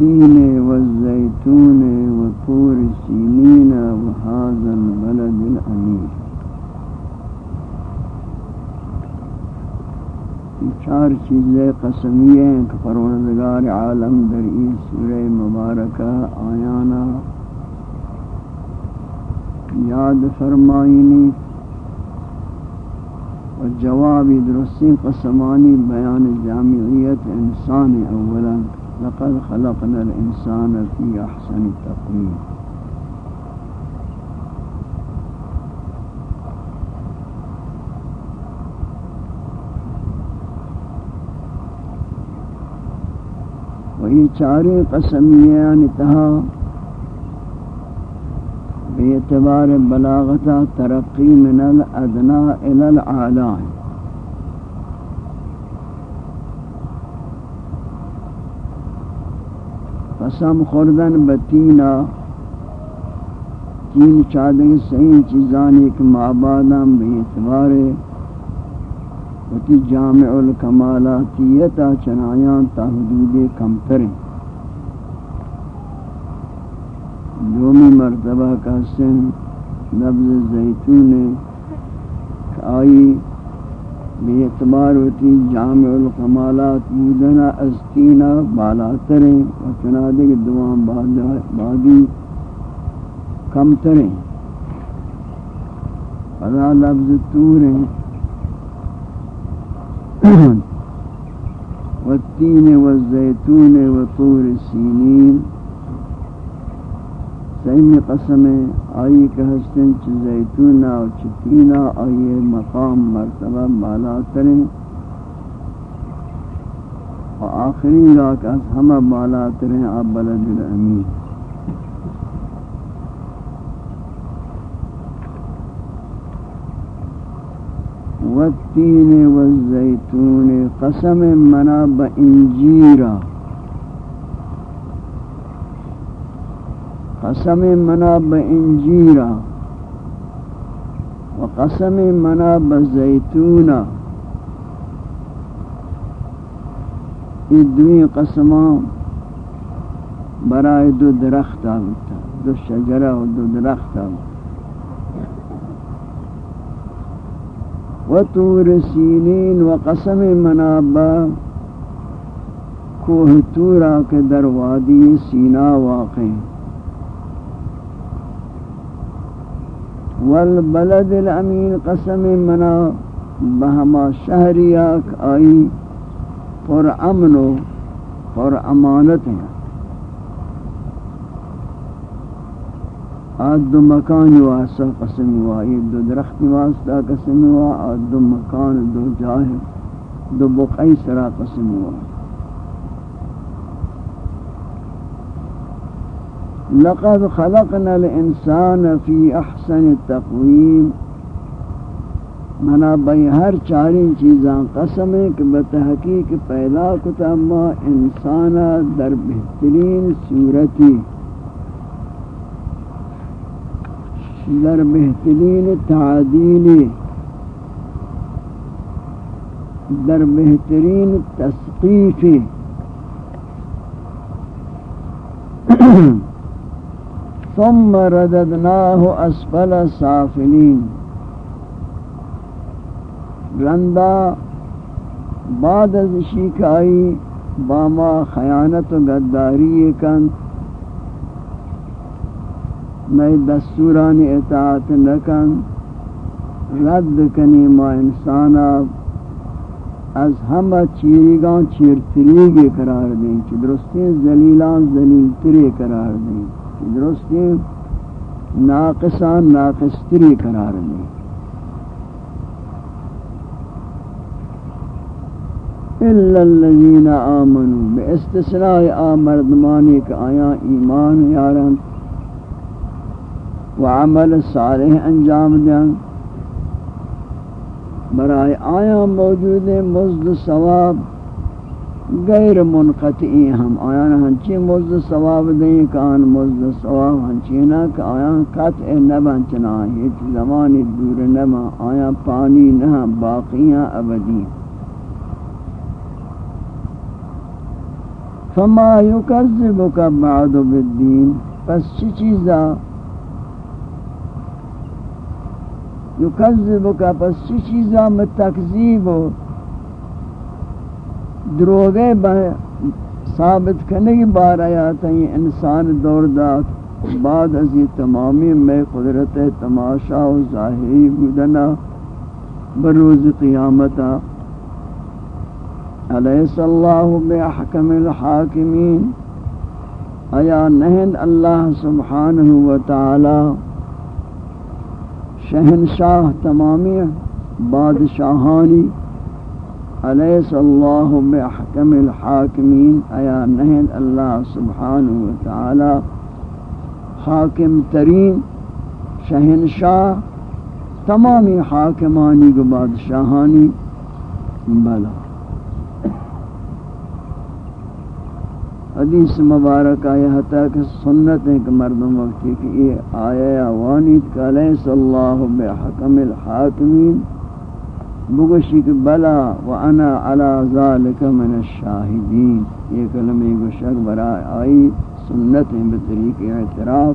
والتين والزيتون وطور سينين وهذا البلد الأمين. چار چیزیں قسمیہ ہیں کہ پروردگار عالم در این سورہ مبارکہ آیانا یاد فرمائنی و جوابی درستی قسمانی بیان جامعیت انسان اولا لقد خلقنا الانسان في احسن تقویم و یہ چارے قسمیان تہا باعتبار بلاغتا ترقی من الادنا الى العالی قسم خوردن بتینا تین چادر صحیح چیزان ایک معبادم باعتبار وتی جامع الکمالاتیتا چنایان تا حدود کمتریں دومی مرتبہ کا سن نبز زیتون آئی بے اعتبار ہوتی جامع الکمالات بودنا استینا بالا تریں و چنادے کے دوام بادی کم تریں فضا لفظ توریں۔ والتین والزیتون وطور سینین۔ سیمی قسم آئی کہ ہستن چھ زیتون و چتینا آئی مقام مرتبہ بالا ترین و آخری راک از ہمہ بالا ترین آب بلد الامین۔ والتین والزیتون قسم منا با قسم منا با انجیرا و قسم منا با زیتونا یہ دوی قسمان برای دو درخت آتا دو شجرہ و دو درخت آتا و تور سینین و قسم منابا کوہ تورا کے در وادی سینا واقع. والبلد الامین قسم منا بہما شہریاک آئی پر امن و پر امانت ہیں۔ آد دو مکان واسطہ قسم ہوا یہ دو درخت واسطہ قسم ہوا آد دو مکان، دو جاہ، دو بقعی سرا قسم ہوا۔ لقد خلقنا الانسان فی احسن تقویم۔ منا بھئی ہر چاری چیزاں قسم ہے کہ بتحقیق پیدا کتا انسان در بہترین صورتی۔ در بہترین تعدیل۔ در بہترین تسقیف ثم رددناه اسفل سافلین رندہ بعد از شیکائی باما خیانت و گداری کن. میں دستوران اطاعت نکن. رد کنی ما انسانا. از ہم چیریگان چیرتریگی قرار دیں چی درستی زلیلان زلیلتری قرار دیں چی درستی ناقصان ناقصتری قرار دیں الا الذين امنوا باستثناء امردمانی کہ آیا ایمان یارن و عمل صالح انجام دیں برائے آیا موجود مزد ثواب غیر منقطعی ہم آیا ہنچی مزد ثواب دیں کان مزد ثواب ہنچینا کہ آیا قطع نبن چنا ہیچ زمانی دور نبا آیا پانی نہ باقیاں ابدی۔ فما یکذبک بعد بالدین پس چی چیزا؟ یکذبک پس چی چیزا؟ متکذیب و دروغے ثابت کرنے کی بار آیا تھا، یہ انسان دور داد بعد از یہ تمامی میں قدرت تماشا و ظاہری بودنا بروز قیامتا علیس اللہ بحکم الحاکمین۔ ایا نہند اللہ سبحانہ و تعالی۔ شہنشاہ تمامی بادشاہانی علیس اللہ بحکم الحاکمین ایا نہند اللہ سبحانہ و تعالی حاکم ترین شہنشاہ تمامی حاکمانی کو بادشاہانی بلا۔ حدیث مبارک آیا حتا کہ سنت ہے کہ مردم وقتی کہ یہ آیا وانیت کا لیس اللہ بحکم الحاکمین؟ بگوشی کہ بلا وانا علی ذالک من الشاہدین. یہ کلمہ گوشک برای آئی، سنت ہیں بطریق اعتراف.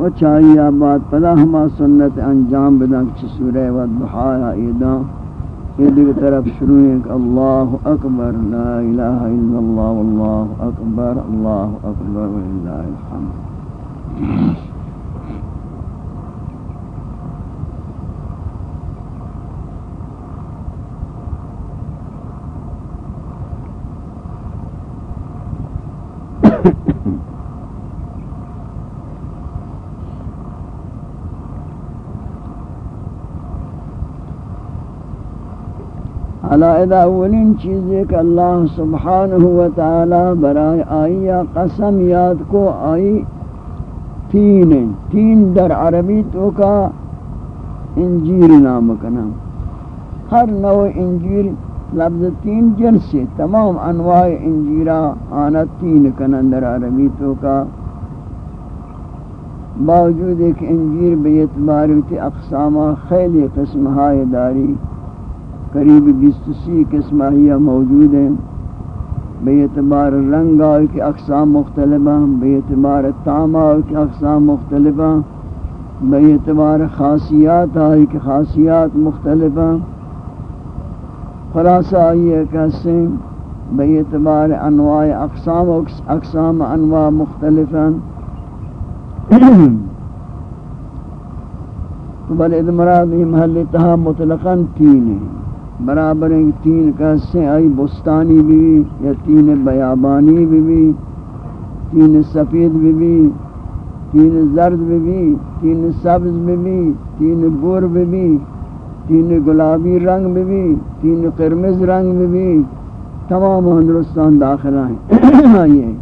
و چاہیے آباد پدا ہما سنت انجام بدن چھ سورہ و دحایا ایدان یہ دیکھ طرف شروع ہے کہ اللہ اکبر، لا الہ الا اللہ واللہ اکبر، اللہ اکبر، وللہ الحمد. علائدہ اولین چیزیں کہ اللہ سبحانہ و تعالی برائے آئیا قسم یاد کو آئی تین تین در عربی تو کا انجیر نام کنا۔ ہر نوع انجیر لفظ تین جنس تمام انواع انجیرہ آنا تین کنن در عربی تو کا۔ باوجود ایک انجیر بیعتبار اقسامہ خیلی قسمہائے داری۔ قریب بیسسی قسمہ ہی موجود ہیں۔ بے اعتبار رنگ آئے کہ اقسام مختلفہ بے اعتبار تام آئے کہ اقسام مختلفہ بے اعتبار خاصیات آئے کہ خاصیات مختلفہ خلاصہ آئیے کیسے بے اعتبار انواع اقسام اقسام انواع مختلفہ بل ادمراد محل تہا مطلقاً تین ہیں۔ برابر تین کیسے آئی بستانی بھی یا تین بیابانی بھی تین سفید بھی بھی تین زرد بھی بھی تین سبز بھی بھی تین بور بھی تین گلابی رنگ بھی بھی تین قرمز رنگ بھی بھی تمام ہندوستان داخل ہیں آئیے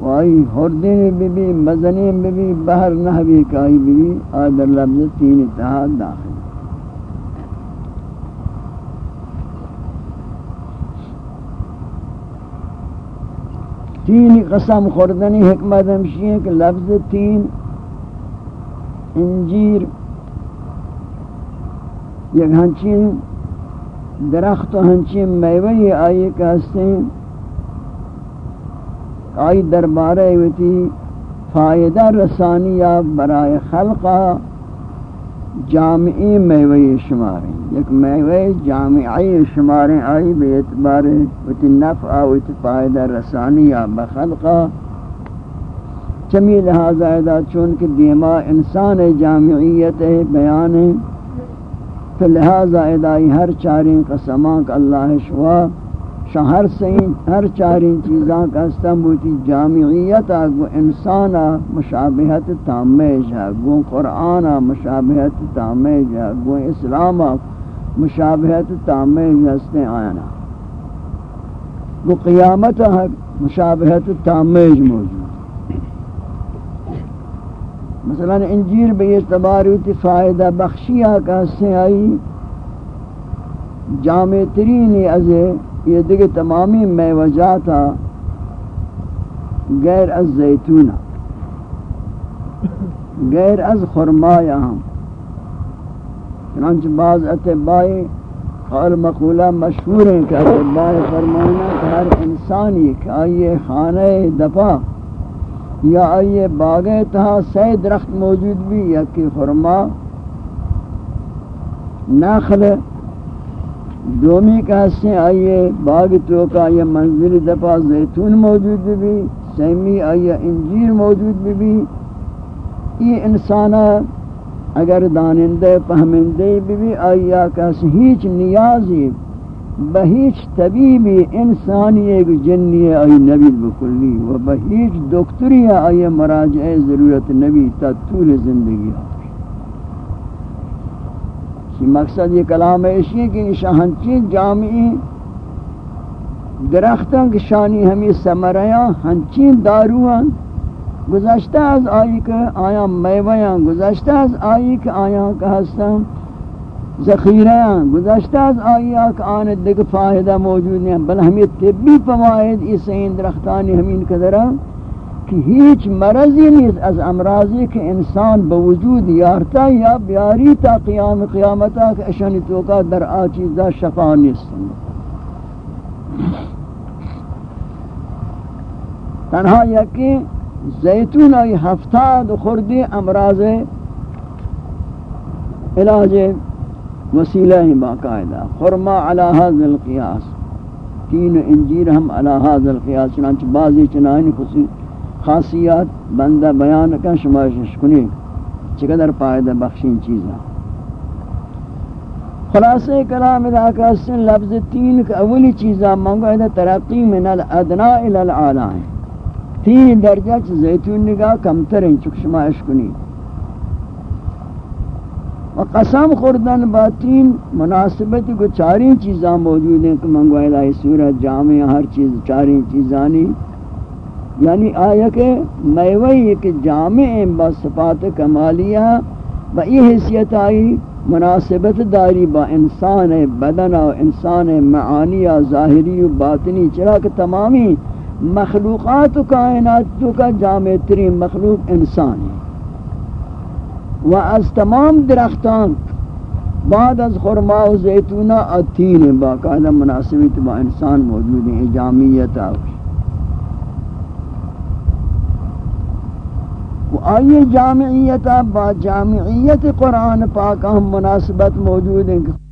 وائی ہردین بھی بھی مزنین بھی بھی بہر نحوی کائی بھی بھی آدر لفظ تین اتحاد داخل تین قسم خوردنی، حکمت ہمشی ہے کہ لفظ تین، انجیر، یک ہنچین درخت و ہنچین میوی آئی کہستے ہیں آئی دربارہ ہوتی فائدہ رسانیہ برائے خلقہ. جامعی میوی شماریں ایک میوی جامعی شماریں آئی بے اعتبار وتی نفع وتی فائدہ رسانی یا بخلقہ۔ چمی لہذا ادا چونکہ دیما انسان جامعیت بیان ہے۔ تو لہذا ادائی ہر چاریں قسمان کا اللہ شوا۔ شہر سے ہر چاری چیزاں کا استنبوتی جامعیت گو انسان مشابہت تامیج ہے گو قرآن مشابہت تامیج ہے گو اسلام مشابہت تامیج ہستے آنا گو قیامت مشابہت تامیج موجود۔ مثلا انجیر بے اعتبار فائدہ بخشیہ کا سے آئی جامع ترین ازے یہ دیکھ تمامی میوجاتا غیر از زیتونہ غیر از خرمایا ہم چنانچہ بعض اتبائی قول مقولہ مشہور ہیں کہ اتبائی فرمانا کہ ہر انسانی کہ آئیے خانہ دفع یا آئیے باغ تہا سی درخت موجود بھی یا کہ خرما نخل دومی کا سے آئیے باغ تو کا یہ منزل دفع زیتون موجود بھی، سیمی آئیے انجیر موجود بھی یہ انسان اگر دانندے، پہمندے بھی آیا کس ہیچ نیازی، بہیچ طبیبی انسانی ایک جنی آئی نبی بکلی، و بہیچ دکتری آئی مراجع ضرورت نبی تا طول زندگی آئی مقصد یہ کلام ہے کہ شہنچی جامعی درختوں کی شانی ہمیں سمریاں ہنچین داروان گزشتہ از آئی کہ آیا میویاں گزشتہ از آئی کہ آیا کہ ہستم ذخیرہ گزشتہ از آئی کہ آنے دیکھ فائدہ موجود ہیں، بل ہمیں طبی فوائد اس این درختانی ہمیں قدرہ کہ ہیچ مرضی نہیں از امراضی کہ انسان بوجود یارتا یا بیاری تا قیام قیامتا کہ اشانی توقع در آچیزہ شفا نیستن تنہا یکی زیتون ای ہفتاد خردی امراض علاج وسیلہ ہی باقاعدہ۔ خرما علی حاضر القیاس۔ تین انجیر ہم علی حاضر القیاس، چنانچہ بعضی چنانی خاصیات بندہ بیان کا شمارش کنی، چقدر پائدہ بخشین چیزاں خلاصہ کلام ادا کا سن لفظ تین کا اولی چیزاں مانگو ہے ترقی من الادنا الى العالی تین درجہ چھ زیتون نگاہ کمتر ہیں چک شمائش کنی. و قسم خوردن با تین مناسبت کو چاری چیزاں موجود ہیں کہ منگو الہی صورت جامع ہر چیز چاری چیزانی یعنی آیا کہ میوئی کہ جامع با صفات کمالیہ با یہ حیثیت آئی مناسبت داری با انسان بدن و انسان معانی ظاہری و باطنی چرا کہ تمامی مخلوقات و کائنات کا جامع ترین مخلوق انسان ہے۔ و از تمام درختان بعد از خرما و زیتونہ اتین باقاعدہ مناسبت با انسان موجود ہیں، جامعیت آوش و جامعیت با جامعیت قرآن پاک ہم مناسبت موجود ہیں۔